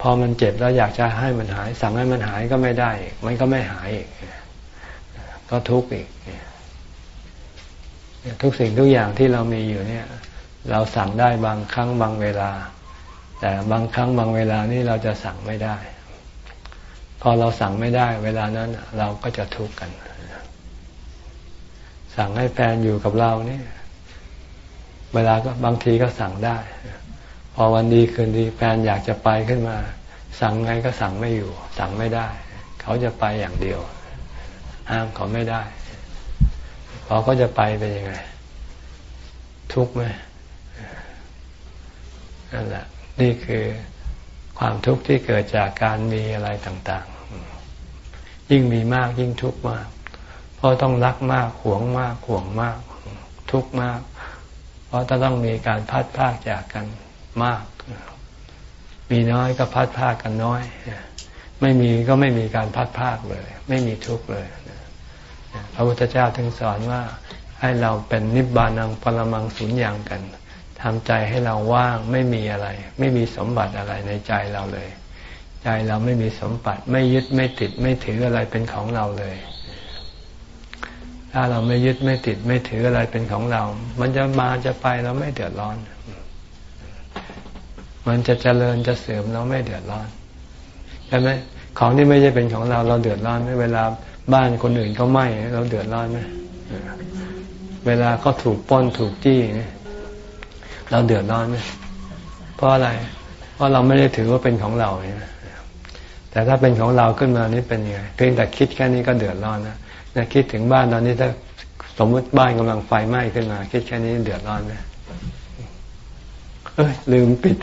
พอมันเจ็บแล้วอยากจะให้มันหาย สั่งให้มันหายก็ไม่ได้ มันก็ไม่หายอีกก็ทุกข์อีกทุกสิ่งทุกอย่างที่เรามีอยู่เนี่ย เราสั่งได้บางครั้งบางเวลา แต่บางครั้งบางเวลานี่เราจะสั่งไม่ได้ พอเราสั่งไม่ได้ เวลานั้นเราก็จะทุกข์กัน สั่งให้แฟนอยู่กับเรานี่เวลาก็บางทีก็สั่งได้ พอวันดีคืนดีแฟนอยากจะไปขึ้นมา สั่งไงก็สั่งไม่อยู่ สั่งไม่ได้ เขาจะไปอย่างเดียว ห้ามเขาไม่ได้พอเขาจะไปเป็นยังไง ทุกข์ไหมนั่นแหละนี่คือความทุกข์ที่เกิดจากการมีอะไรต่าง ๆ ยิ่งมีมากยิ่งทุกข์มาก เพราะต้องรักมากหวงมากห่วงมาก ทุกข์มาก เพราะจะต้องมีการพัดพากจากกัน มาก มีน้อยก็พัดพากันน้อย ไม่มีก็ไม่มีการพัดพากเลย ไม่มีทุกข์เลยพระพุทธเจ้าถึงสอนว่าให้เราเป็นนิบานังปรมังสุญญ์กันทำใจให้เราว่างไม่มีอะไร ไม่มีสมบัติอะไรในใจเราเลย ใจเราไม่มีสมบัติ ไม่ยึดไม่ติด ไม่ถืออะไรเป็นของเราเลย ถ้าเราไม่ยึดไม่ติด ไม่ถืออะไรเป็นของเรา มันจะมาจะไปเราไม่เดือดร้อน มันจะเจริญจะเสื่อมเราไม่เดือดร้อนใช่ไหมของที่ไม่ใช่เป็นของเราเราเดือดร้อนไหมเวลาบ้านคนอื่นเขาไหม้เราเดือดร้อนไหมเวลาเขาถูกป้นถูกจี้เราเดือดร้อนไหมเพราะอะไร เพราะเราไม่ได้ถือว่าเป็นของเราเนี่ยแต่ถ้าเป็นของเราขึ้นมานี่เป็นยังไงเพียงแต่คิดแค่นี้ก็เดือดร้อนนะนะคิดถึงบ้านตอนนี้ถ้าสมมติบ้านกำลังไฟไหม้ขึ้นมา คิดแค่นี้เดือดร้อนไหม เอ้ยลืมปิด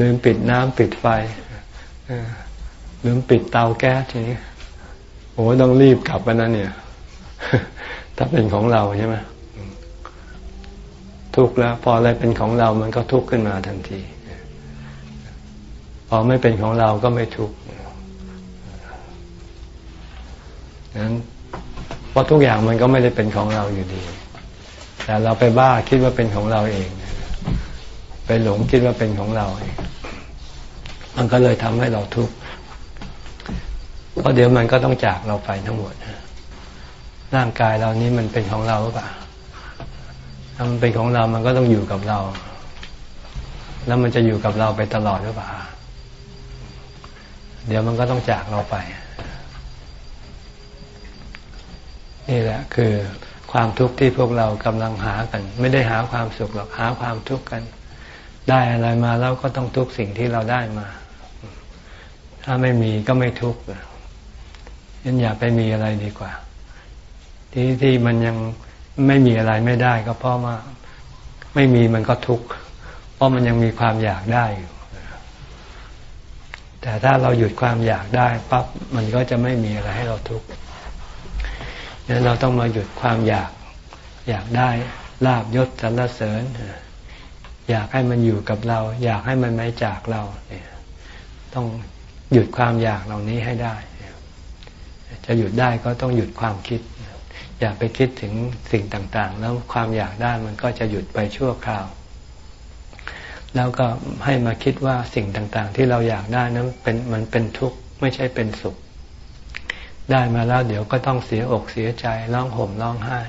ลืมปิดน้ำปิดไฟลืมปิดเตาแก๊สทีนี้โอ้ต้องรีบกลับไปนั่นเนี่ย ถ้าเป็นของเราใช่ไหมทุกข์แล้ว พออะไรเป็นของเรามันก็ทุกข์ขึ้นมาทันที พอไม่เป็นของเราก็ไม่ทุกข์นั้นเพราะทุกอย่างมันก็ไม่ได้เป็นของเราอยู่ดี แต่เราไปบ้าคิดว่าเป็นของเราเอง หลงคิดว่าเป็นของเราเมันก็เลยทำให้เราทุกข์เพราะเดี๋ยวมันก็ต้องจากเราไปทั้งหมดร่างกายเรานี้มันเป็นของเราหรือเปล่าถ้ามันเป็นของเรามันก็ต้องอยู่กับเรา แล้วมันจะอยู่กับเราไปตลอดหรือเปล่าเดี๋ยวมันก็ต้องจากเราไป นี่แหละคือความทุกข์ที่พวกเรากำลังหากัน ไม่ได้หาความสุขหรอกหาความทุกข์กัน ได้อะไรมาแล้วก็ต้องทุกสิ่งที่เราได้มา ถ้าไม่มีก็ไม่ทุกข์งั้นอย่าไปมีอะไรดีกว่า ที่ที่มันยังไม่มีอะไรไม่ได้ ก็เพราะว่าไม่มีมันก็ทุกข์ เพราะมันยังมีความอยากได้อยู่ แต่ถ้าเราหยุดความอยากได้ปั๊บมันก็จะไม่มีอะไรให้เราทุกข์งั้นเราต้องมาหยุดความอยาก อยากได้ลาบยศสรรเสริญ อยากให้มันอยู่กับเรา อยากให้มันไม่จากเราเนี่ยต้องหยุดความอยากเหล่านี้ให้ได้ จะหยุดได้ก็ต้องหยุดความคิด อย่าไปคิดถึงสิ่งต่างๆ แล้วความอยากได้มันก็จะหยุดไปชั่วคราว แล้วก็ให้มาคิดว่าสิ่งต่างๆ ที่เราอยากได้นั้นเป็นมันเป็นทุกข์ไม่ใช่เป็นสุข ได้มาแล้วเดี๋ยวก็ต้องเสียอกเสียใจร้องห่มร้องไห้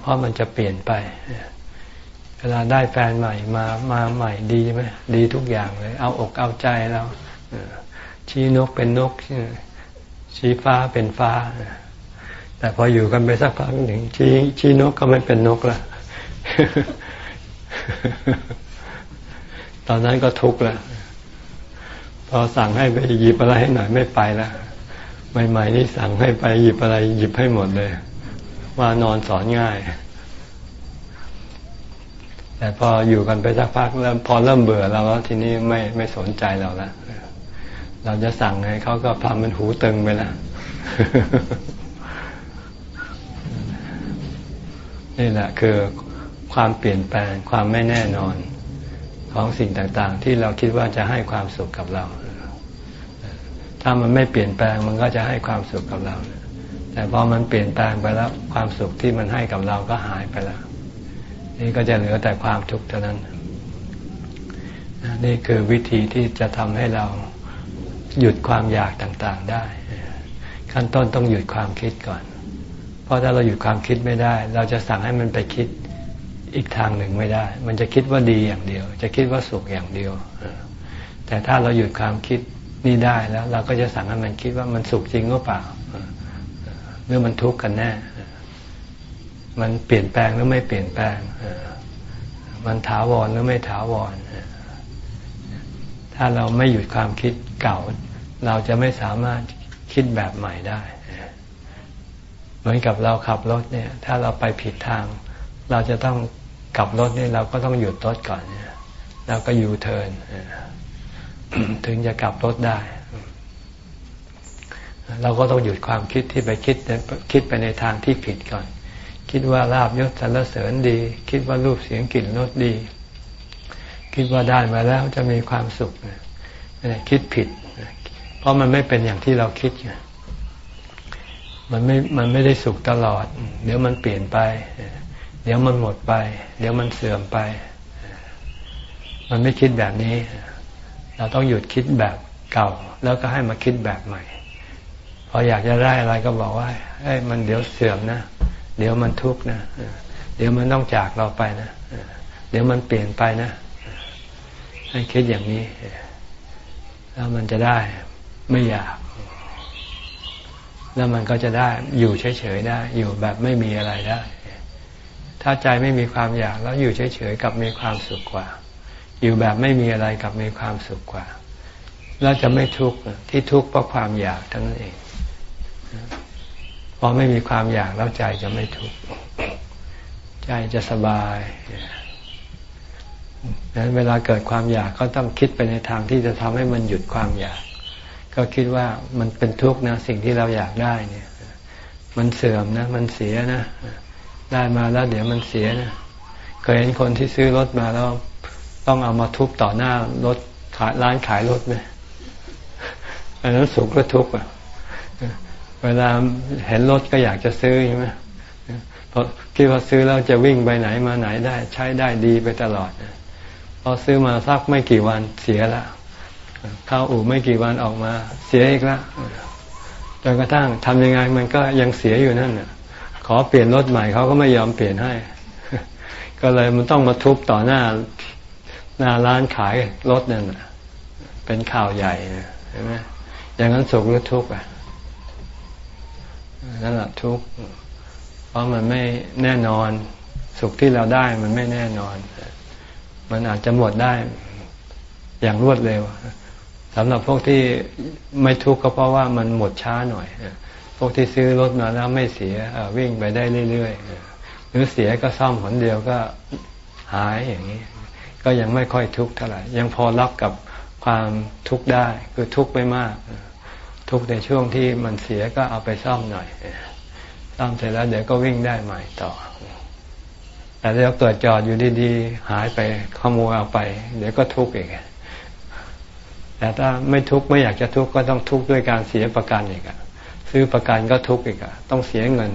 เพราะมันจะเปลี่ยนไป วลาได้แฟนใหม่มามาใหม่ดีไหมดีทุกอย่างเลย เอาอกเอาใจเราชี้นกเป็นนก ชี้ฟ้าเป็นฟ้า แต่พออยู่กันไปสักพักหนึ่งชี้ชี้นกก็ไม่เป็นนกละตอนนั้นก็ทุกข์ล้วพอสั่งให้ไปหยิบอะไรให้หน่อยไม่ไปล้วใหม่ๆนี่สั่งให้ไปหยิบอะไรหยิบให้หมดเลย ว่านอนสอนง่าย แต่พออยู่กันไปสักพักแล้วพอเริ่มเบื่อเราแล้วทีนี้ไม่ไม่สนใจเราแล้วเราจะสั่งไงเขาก็ทำมันหูตึงไปแล้วนี่แหละคือความเปลี่ยนแปลงความไม่แน่นอนของสิ่งต่างๆ ที่เราคิดว่าจะให้ความสุขกับเรา ถ้ามันไม่เปลี่ยนแปลงมันก็จะให้ความสุขกับเรา แต่พอมันเปลี่ยนแปลงไปแล้วความสุขที่มันให้กับเราก็หายไปแล้ว นี่ก็จะเหลือแต่ความทุกข์เท่านั้น นี่คือวิธีที่จะทำให้เราหยุดความอยากต่างๆได้ ขั้นต้นต้องหยุดความคิดก่อน เพราะถ้าเราหยุดความคิดไม่ได้ เราจะสั่งให้มันไปคิดอีกทางหนึ่งไม่ได้ มันจะคิดว่าดีอย่างเดียว จะคิดว่าสุขอย่างเดียว แต่ถ้าเราหยุดความคิดนี่ได้แล้ว เราก็จะสั่งให้มันคิดว่ามันสุขจริงหรือเปล่าหรือมันทุกข์กันแน่ มันเปลี่ยนแปลงหรือไม่เปลี่ยนแปลง มันถาวรหรือไม่ถาวร ถ้าเราไม่หยุดความคิดเก่า เราจะไม่สามารถคิดแบบใหม่ได้ เหมือนกับเราขับรถเนี่ย ถ้าเราไปผิดทาง เราจะต้องกลับรถเนี่ยเราก็ต้องหยุดรถก่อนเนี่ยแล้วก็ยูเทิร์นถึงจะกลับรถได้ เราก็ต้องหยุดความคิดที่ไปคิดคิดไปในทางที่ผิดก่อน คิดว่าลาบยศสรรเสริญดี คิดว่ารูปเสียงกลิ่นรสดี คิดว่าได้มาแล้วจะมีความสุขคิดผิด เพราะมันไม่เป็นอย่างที่เราคิดมันไม่มันไม่ได้สุขตลอด เดี๋ยวมันเปลี่ยนไป เดี๋ยวมันหมดไป เดี๋ยวมันเสื่อมไป มันไม่คิดแบบนี้ เราต้องหยุดคิดแบบเก่า แล้วก็ให้มาคิดแบบใหม่พออยากจะได้อะไรก็บอกว่าเอ้มันเดี๋ยวเสื่อมนะ เดี๋ยวมันทุกข์นะ เดี๋ยวมันต้องจากเราไปนะ เดี๋ยวมันเปลี่ยนไปนะ ให้คิดอย่างนี้ แล้วมันจะได้ไม่อยาก แล้วมันก็จะได้อยู่เฉยๆได้ อยู่แบบไม่มีอะไรได้ ถ้าใจไม่มีความอยากแล้วอยู่เฉยๆกับมีความสุขกว่า อยู่แบบไม่มีอะไรกับมีความสุขกว่า แล้วจะไม่ทุกข์ที่ทุกข์เพราะความอยากทั้งนั้นเอง อไม่มีความอยากแล้วใจจะไม่ทุกข์ใจจะสบายดังนั้นเวลาเกิดความอยากก็ต้องคิดไปในทางที่จะทำให้มันหยุดความอยาก ก็คิดว่ามันเป็นทุกข์นะสิ่งที่เราอยากได้เนี่ย มันเสื่อมนะ มันเสียนะ ได้มาแล้วเดี๋ยวมันเสียนะเคยเห็นคนที่ซื้อรถมาแล้วต้องเอามาทุบต่อหน้ารถขายร้านขายรถไหมอันนั้นสุขก็ทุกข์อะ เวลาเห็นรถก็อยากจะซื้อใช่ไหมเพราะคิดว่าซื้อแล้วจะวิ่งไปไหนมาไหนได้ ใช้ได้ดีไปตลอดพอซื้อมาสักไม่กี่วันเสียละเข้าอู่ไม่กี่วันออกมา เสียอีกละจนกระทั่งทำยังไงมันก็ยังเสียอยู่นั่นน่ะ ขอเปลี่ยนรถใหม่เขาก็ไม่ยอมเปลี่ยนให้ ก็เลยมันต้องมาทุบต่อหน้าหน้าร้านขายรถนั่นเป็นข่าวใหญ่เห็นไหมอย่างนั้นสุขหรือทุกข์อะ นั่นแหละทุกข์เพราะมันไม่แน่นอน สุขที่เราได้มันไม่แน่นอน มันอาจจะหมดได้อย่างรวดเร็วสำหรับพวกที่ไม่ทุกข์ก็เพราะว่ามันหมดช้าหน่อย พวกที่ซื้อรถมาแล้วไม่เสียวิ่งไปได้เรื่อยๆหรือเสียก็ซ่อมหนเดียวก็หายอย่างนี้ ก็ยังไม่ค่อยทุกข์เท่าไหร่ยังพอรับกับความทุกข์ได้คือทุกข์ไม่มาก ทุกในช่วงที่มันเสียก็เอาไปซ่อมหน่อยซ่อมเสร็จแล้วเดี๋ยวก็วิ่งได้ใหม่ต่อ แต่เดี๋ยวเกิดจอดอยู่ดีๆหายไปขโมยเอาไป เดี๋ยวก็ทุกข์อีกแต่ถ้าไม่ทุกข์ไม่อยากจะทุกข์ก็ต้องทุกข์ด้วยการเสียประกันอีกซื้อประกันก็ทุกข์อีกต้องเสียเงิน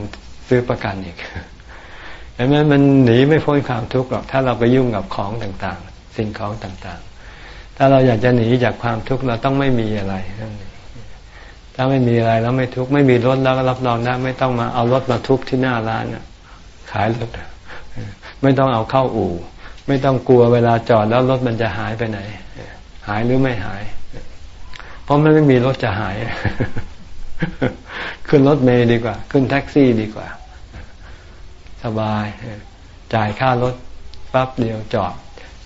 ซื้อประกันอีกเห็นไหมมันหนีไม่พ้นความทุกข์หรอกถ้าเราไปยุ่งกับของต่างๆ สิ่งของต่างๆ ถ้าเราอยากจะหนีจากความทุกข์เราต้องไม่มีอะไรนั่นเอง ถ้าไม่มีอะไรแล้วไม่ทุกข์ไม่มีรถแล้วก็รับรองได้ไม่ต้องมาเอารถมาทุบที่หน้าร้านขายรถไม่ต้องเอาเข้าอู่ ไม่ต้องกลัวเวลาจอดแล้วรถมันจะหายไปไหน หายหรือไม่หาย เพราะมันไม่มีรถจะหาย ขึ้นรถเมย์ดีกว่า ขึ้นแท็กซี่ดีกว่า สบาย จ่ายค่ารถปั๊บเดียวจอด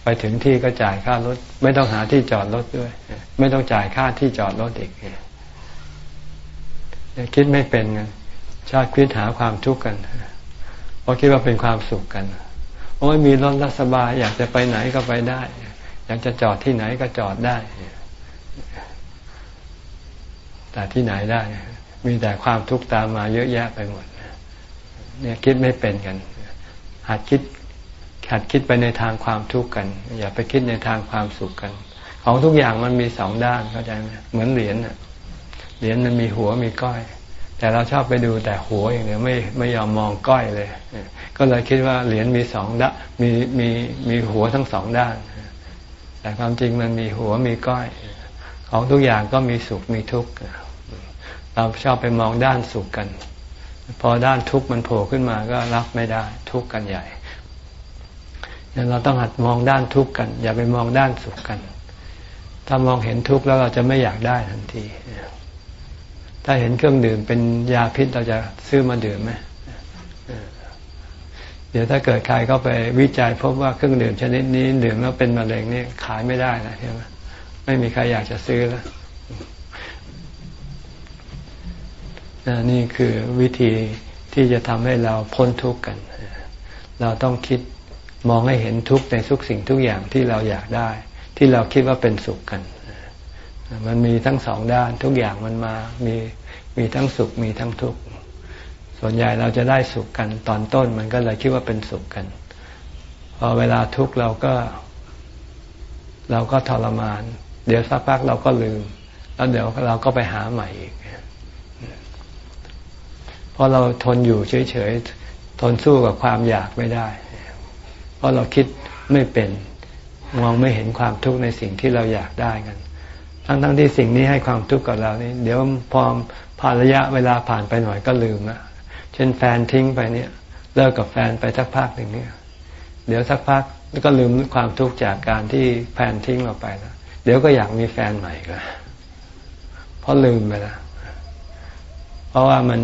ไปถึงที่ก็จ่ายค่ารถ ไม่ต้องหาที่จอดรถด้วย ไม่ต้องจ่ายค่าที่จอดรถอีก คิดไม่เป็นกันชอบคิดหาความทุกข์กันเพราะคิดว่าเป็นความสุขกันโอ้ยมีรถรัสบาย อยากจะไปไหนก็ไปได้ อยากจะจอดที่ไหนก็จอดได้ แต่ที่ไหนได้ มีแต่ความทุกข์ตามมาเยอะแยะไปหมดเนี่ยคิดไม่เป็นกัน หัดคิดหัดคิดไปในทางความทุกข์กัน อย่าไปคิดในทางความสุขกัน ของทุกอย่างมันมีสองด้านเข้าใจไหมเหมือนเหรียญน่ะ เหรียญมันมีหัวมีก้อย แต่เราชอบไปดูแต่หัวอย่างเดียวไม่ไม่ยอมมองก้อยเลย ก็เลยคิดว่าเหรียญมีสองด้านมีมีมีหัวทั้งสองด้าน แต่ความจริงมันมีหัวมีก้อย ของทุกอย่างก็มีสุขมีทุกข์เราชอบไปมองด้านสุขกัน พอด้านทุกข์มันโผล่ขึ้นมาก็รับไม่ได้ทุกข์กันใหญ่เนี่ยเราต้องหัดมองด้านทุกข์กัน อย่าไปมองด้านสุขกัน ถ้ามองเห็นทุกข์แล้วเราจะไม่อยากได้ทันที ถ้าเห็นเครื่องดื่มเป็นยาพิษเราจะซื้อมาดื่มไหมเดี๋ยวถ้าเกิดใครก็ไปวิจัยพบว่าเครื่องดื่มชนิดนี้ดื่มแล้วเป็นมะเร็งนี่ขายไม่ได้นะใช่ไหมไม่มีใครอยากจะซื้อแล้วนี่คือวิธีที่จะทำให้เราพ้นทุกข์กัน เราต้องคิดมองให้เห็นทุกข์ในทุกสิ่งทุกอย่างที่เราอยากได้ ที่เราคิดว่าเป็นสุขกัน มันมีทั้งสองด้าน ทุกอย่างมันมามีมีทั้งสุขมีทั้งทุกข์ส่วนใหญ่เราจะได้สุขกัน ตอนต้นมันก็เลยคิดว่าเป็นสุขกัน พอเวลาทุกข์เราก็ เราก็ทรมาน เดี๋ยวสักพักเราก็ลืม แล้วเดี๋ยวเราก็ไปหาใหม่อีกเพราะเราทนอยู่เฉยๆทนสู้กับความอยากไม่ได้ เพราะเราคิดไม่เป็นมองไม่เห็นความทุกข์ในสิ่งที่เราอยากได้กัน ทั้งทั้งที่สิ่งนี้ให้ความทุกข์กับเรานี่เดี๋ยวพอผ่านระยะเวลาผ่านไปหน่อยก็ลืมละเช่นแฟนทิ้งไปเนี่ย เลิกกับแฟนไปสักพักหนึ่งเนี่ย เดี๋ยวสักพักก็ลืมความทุกข์จากการที่แฟนทิ้งเราไปแล้วเดี๋ยวก็อยากมีแฟนใหม่ก็เพราะลืมไปแล้วเพราะว่ามัน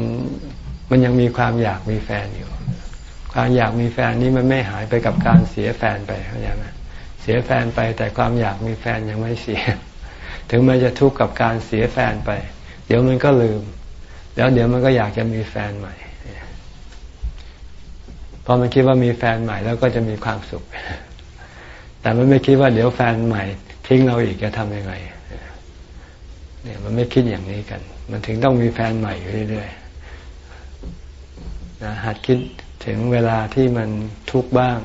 มันยังมีความอยากมีแฟนอยู่ ความอยากมีแฟนนี้มันไม่หายไปกับการเสียแฟนไปเข้าใจไหมเสียแฟนไปแต่ความอยากมีแฟนยังไม่เสีย ถึงแมันจะทุกข์กับการเสียแฟนไป เดี๋ยวมันก็ลืม แล้วเดี๋ยวมันก็อยากจะมีแฟนใหม่พอมันคิดว่ามีแฟนใหม่แล้วก็จะมีความสุข แต่มันไม่คิดว่าเดี๋ยวแฟนใหม่ทิ้งเราอีกจะทำยังไงเนี่ยมันไม่คิดอย่างนี้กัน มันถึงต้องมีแฟนใหม่อยู่เรื่อยๆนะหัดคิดถึงเวลาที่มันทุกข์บ้าง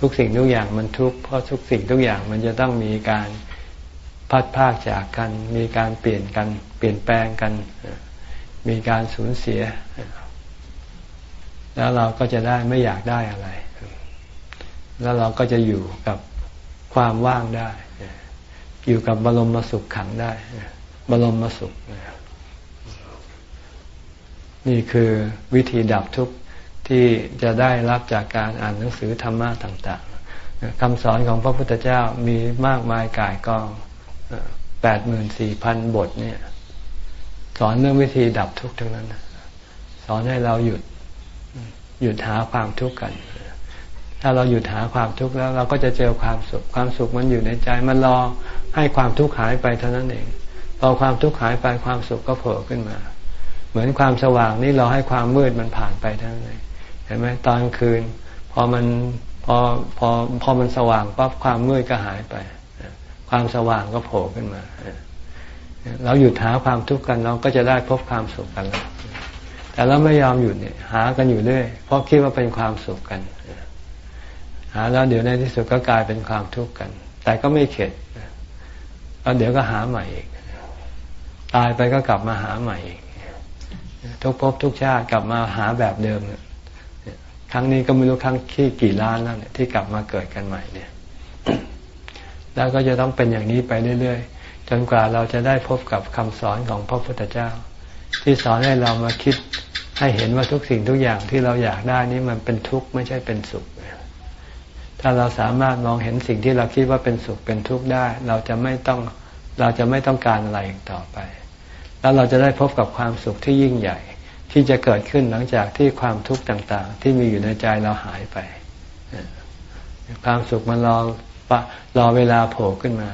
ทุกสิ่งทุกอย่างมันทุกข์เพราะทุกสิ่งทุกอย่างมันจะต้องมีการ พัดพากจากกัน มีการเปลี่ยนกัน เปลี่ยนแปลงกัน มีการสูญเสีย แล้วเราก็จะได้ไม่อยากได้อะไร แล้วเราก็จะอยู่กับความว่างได้ อยู่กับบรมมาสุขขังได้ บรมมาสุข นี่คือวิธีดับทุกข์ที่จะได้รับจากการอ่านหนังสือธรรมะต่าง ๆคำสอนของพระพุทธเจ้ามีมากมายกายกอง แปดหมื่นสี่พันบทเนี่ย สอนเรื่องวิธีดับทุกข์ทั้งนั้น สอนให้เราหยุดหยุดหาความทุกข์กัน ถ้าเราหยุดหาความทุกข์แล้ว เราก็จะเจอความสุข ความสุขมันอยู่ในใจ มันรอให้ความทุกข์หายไปเท่านั้นเอง พอความทุกข์หายไปความสุขก็โผล่ขึ้นมา เหมือนความสว่างนี่เราให้ความมืดมันผ่านไปเท่านั้นเองเห็นไหมตอนคืน พอมันพอพอพอมันสว่างปั๊บความมืดก็หายไป ความสว่างก็โผล่ขึ้นมา เราหยุดหาความทุกข์กันเราก็จะได้พบความสุขกันแล้วแต่เราไม่ยอมหยุดเนี่ยหากันอยู่เรื่อยเพราะคิดว่าเป็นความสุขกัน หาแล้วเดี๋ยวในที่สุดก็กลายเป็นความทุกข์กัน แต่ก็ไม่เข็ดแล้วเดี๋ยวก็หาใหม่อีก ตายไปก็กลับมาหาใหม่อีกทุกภพทุกชาติกลับมาหาแบบเดิมครั้งนี้ก็ไม่รู้ครั้งที่กี่ล้านแล้วเนี่ยที่กลับมาเกิดกันใหม่เนี่ย แล้วก็จะต้องเป็นอย่างนี้ไปเรื่อยๆ จนกว่าเราจะได้พบกับคำสอนของพระพุทธเจ้า ที่สอนให้เรามาคิดให้เห็นว่าทุกสิ่งทุกอย่างที่เราอยากได้นี้มันเป็นทุกข์ไม่ใช่เป็นสุข ถ้าเราสามารถมองเห็นสิ่งที่เราคิดว่าเป็นสุขเป็นทุกข์ได้ เราจะไม่ต้องเราจะไม่ต้องการอะไรอีกต่อไป แล้วเราจะได้พบกับความสุขที่ยิ่งใหญ่ที่จะเกิดขึ้นหลังจากที่ความทุกข์ต่างๆ ที่มีอยู่ในใจเราหายไป ความสุขมันรอ รอเวลาโผล่ขึ้นมา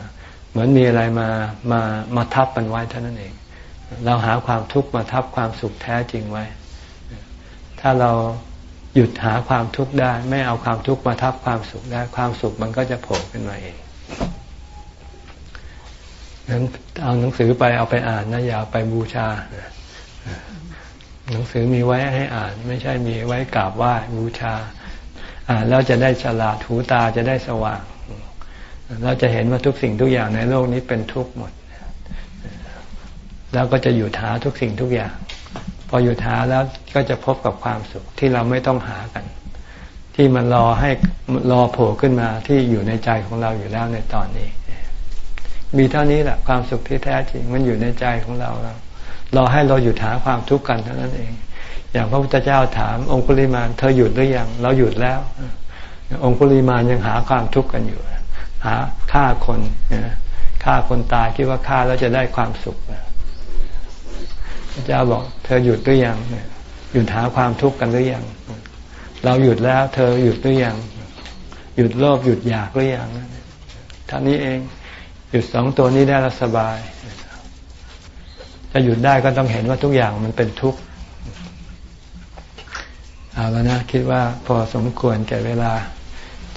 เหมือนมีอะไรมามามาทับมันไว้เท่านั้นเอง เราหาความทุกข์มาทับความสุขแท้จริงไว้ ถ้าเราหยุดหาความทุกข์ได้ ไม่เอาความทุกข์มาทับความสุขได้ ความสุขมันก็จะโผล่ขึ้นมาเองนั้นเอาหนังสือไปเอาไปอ่านนะอย่าไปบูชา หนังสือมีไว้ให้อ่าน ไม่ใช่มีไว้กราบไหว้บูชา อ่านแล้วจะได้ฉลาดหูตาจะได้สว่าง เราจะเห็นว่าทุกสิ่งทุกอย่างในโลกนี้เป็นทุกข์หมด แล้วก็จะอยู่ท้าทุกสิ่งทุกอย่าง พออยู่ท้าแล้วก็จะพบกับความสุขที่เราไม่ต้องหากัน ที่มันรอให้รอโผล่ขึ้นมาที่อยู่ในใจของเราอยู่แล้วในตอนนี้ มีเท่านี้แหละความสุขที่แท้จริงมันอยู่ในใจของเราแล้วรอให้เราหยุดหาความทุกข์กันเท่านั้นเอง อย่างพระพุทธเจ้าถาม องคุลิมานเธอหยุดหรือยังเราหยุดแล้ว องคุลิมานยังหาความทุกข์กันอยู่ หาฆ่าคนฆ่าคนตายคิดว่าฆ่าแล้วจะได้ความสุขพระเจ้าบอก เธอหยุดหรือยังหยุดหาความทุกข์กันหรือยังเราหยุดแล้ว เธอหยุดหรือยังหยุดโลภหยุดอยากหรือยังท่านี้เองหยุดสองตัวนี้ได้แล้วสบาย จะหยุดได้ก็ต้องเห็นว่าทุกอย่างมันเป็นทุกข์เอาแล้วนะ คิดว่าพอสมควรแก่เวลา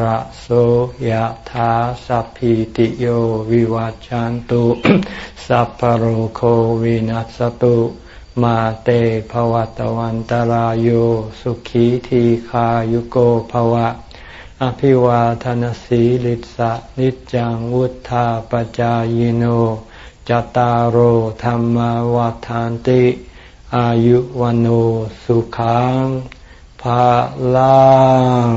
ระโสยธาสัพพิติโยวิวัจจันตุสัพพโรโควินัสตุมาเตภวัตวันตารโยสุขีทีขายุโกภวะ อภิวาทนสีลิสะนิจังวุธาปจายโนจตารโหธรรมวาทานติ อายุวันโอสุขังภาลัง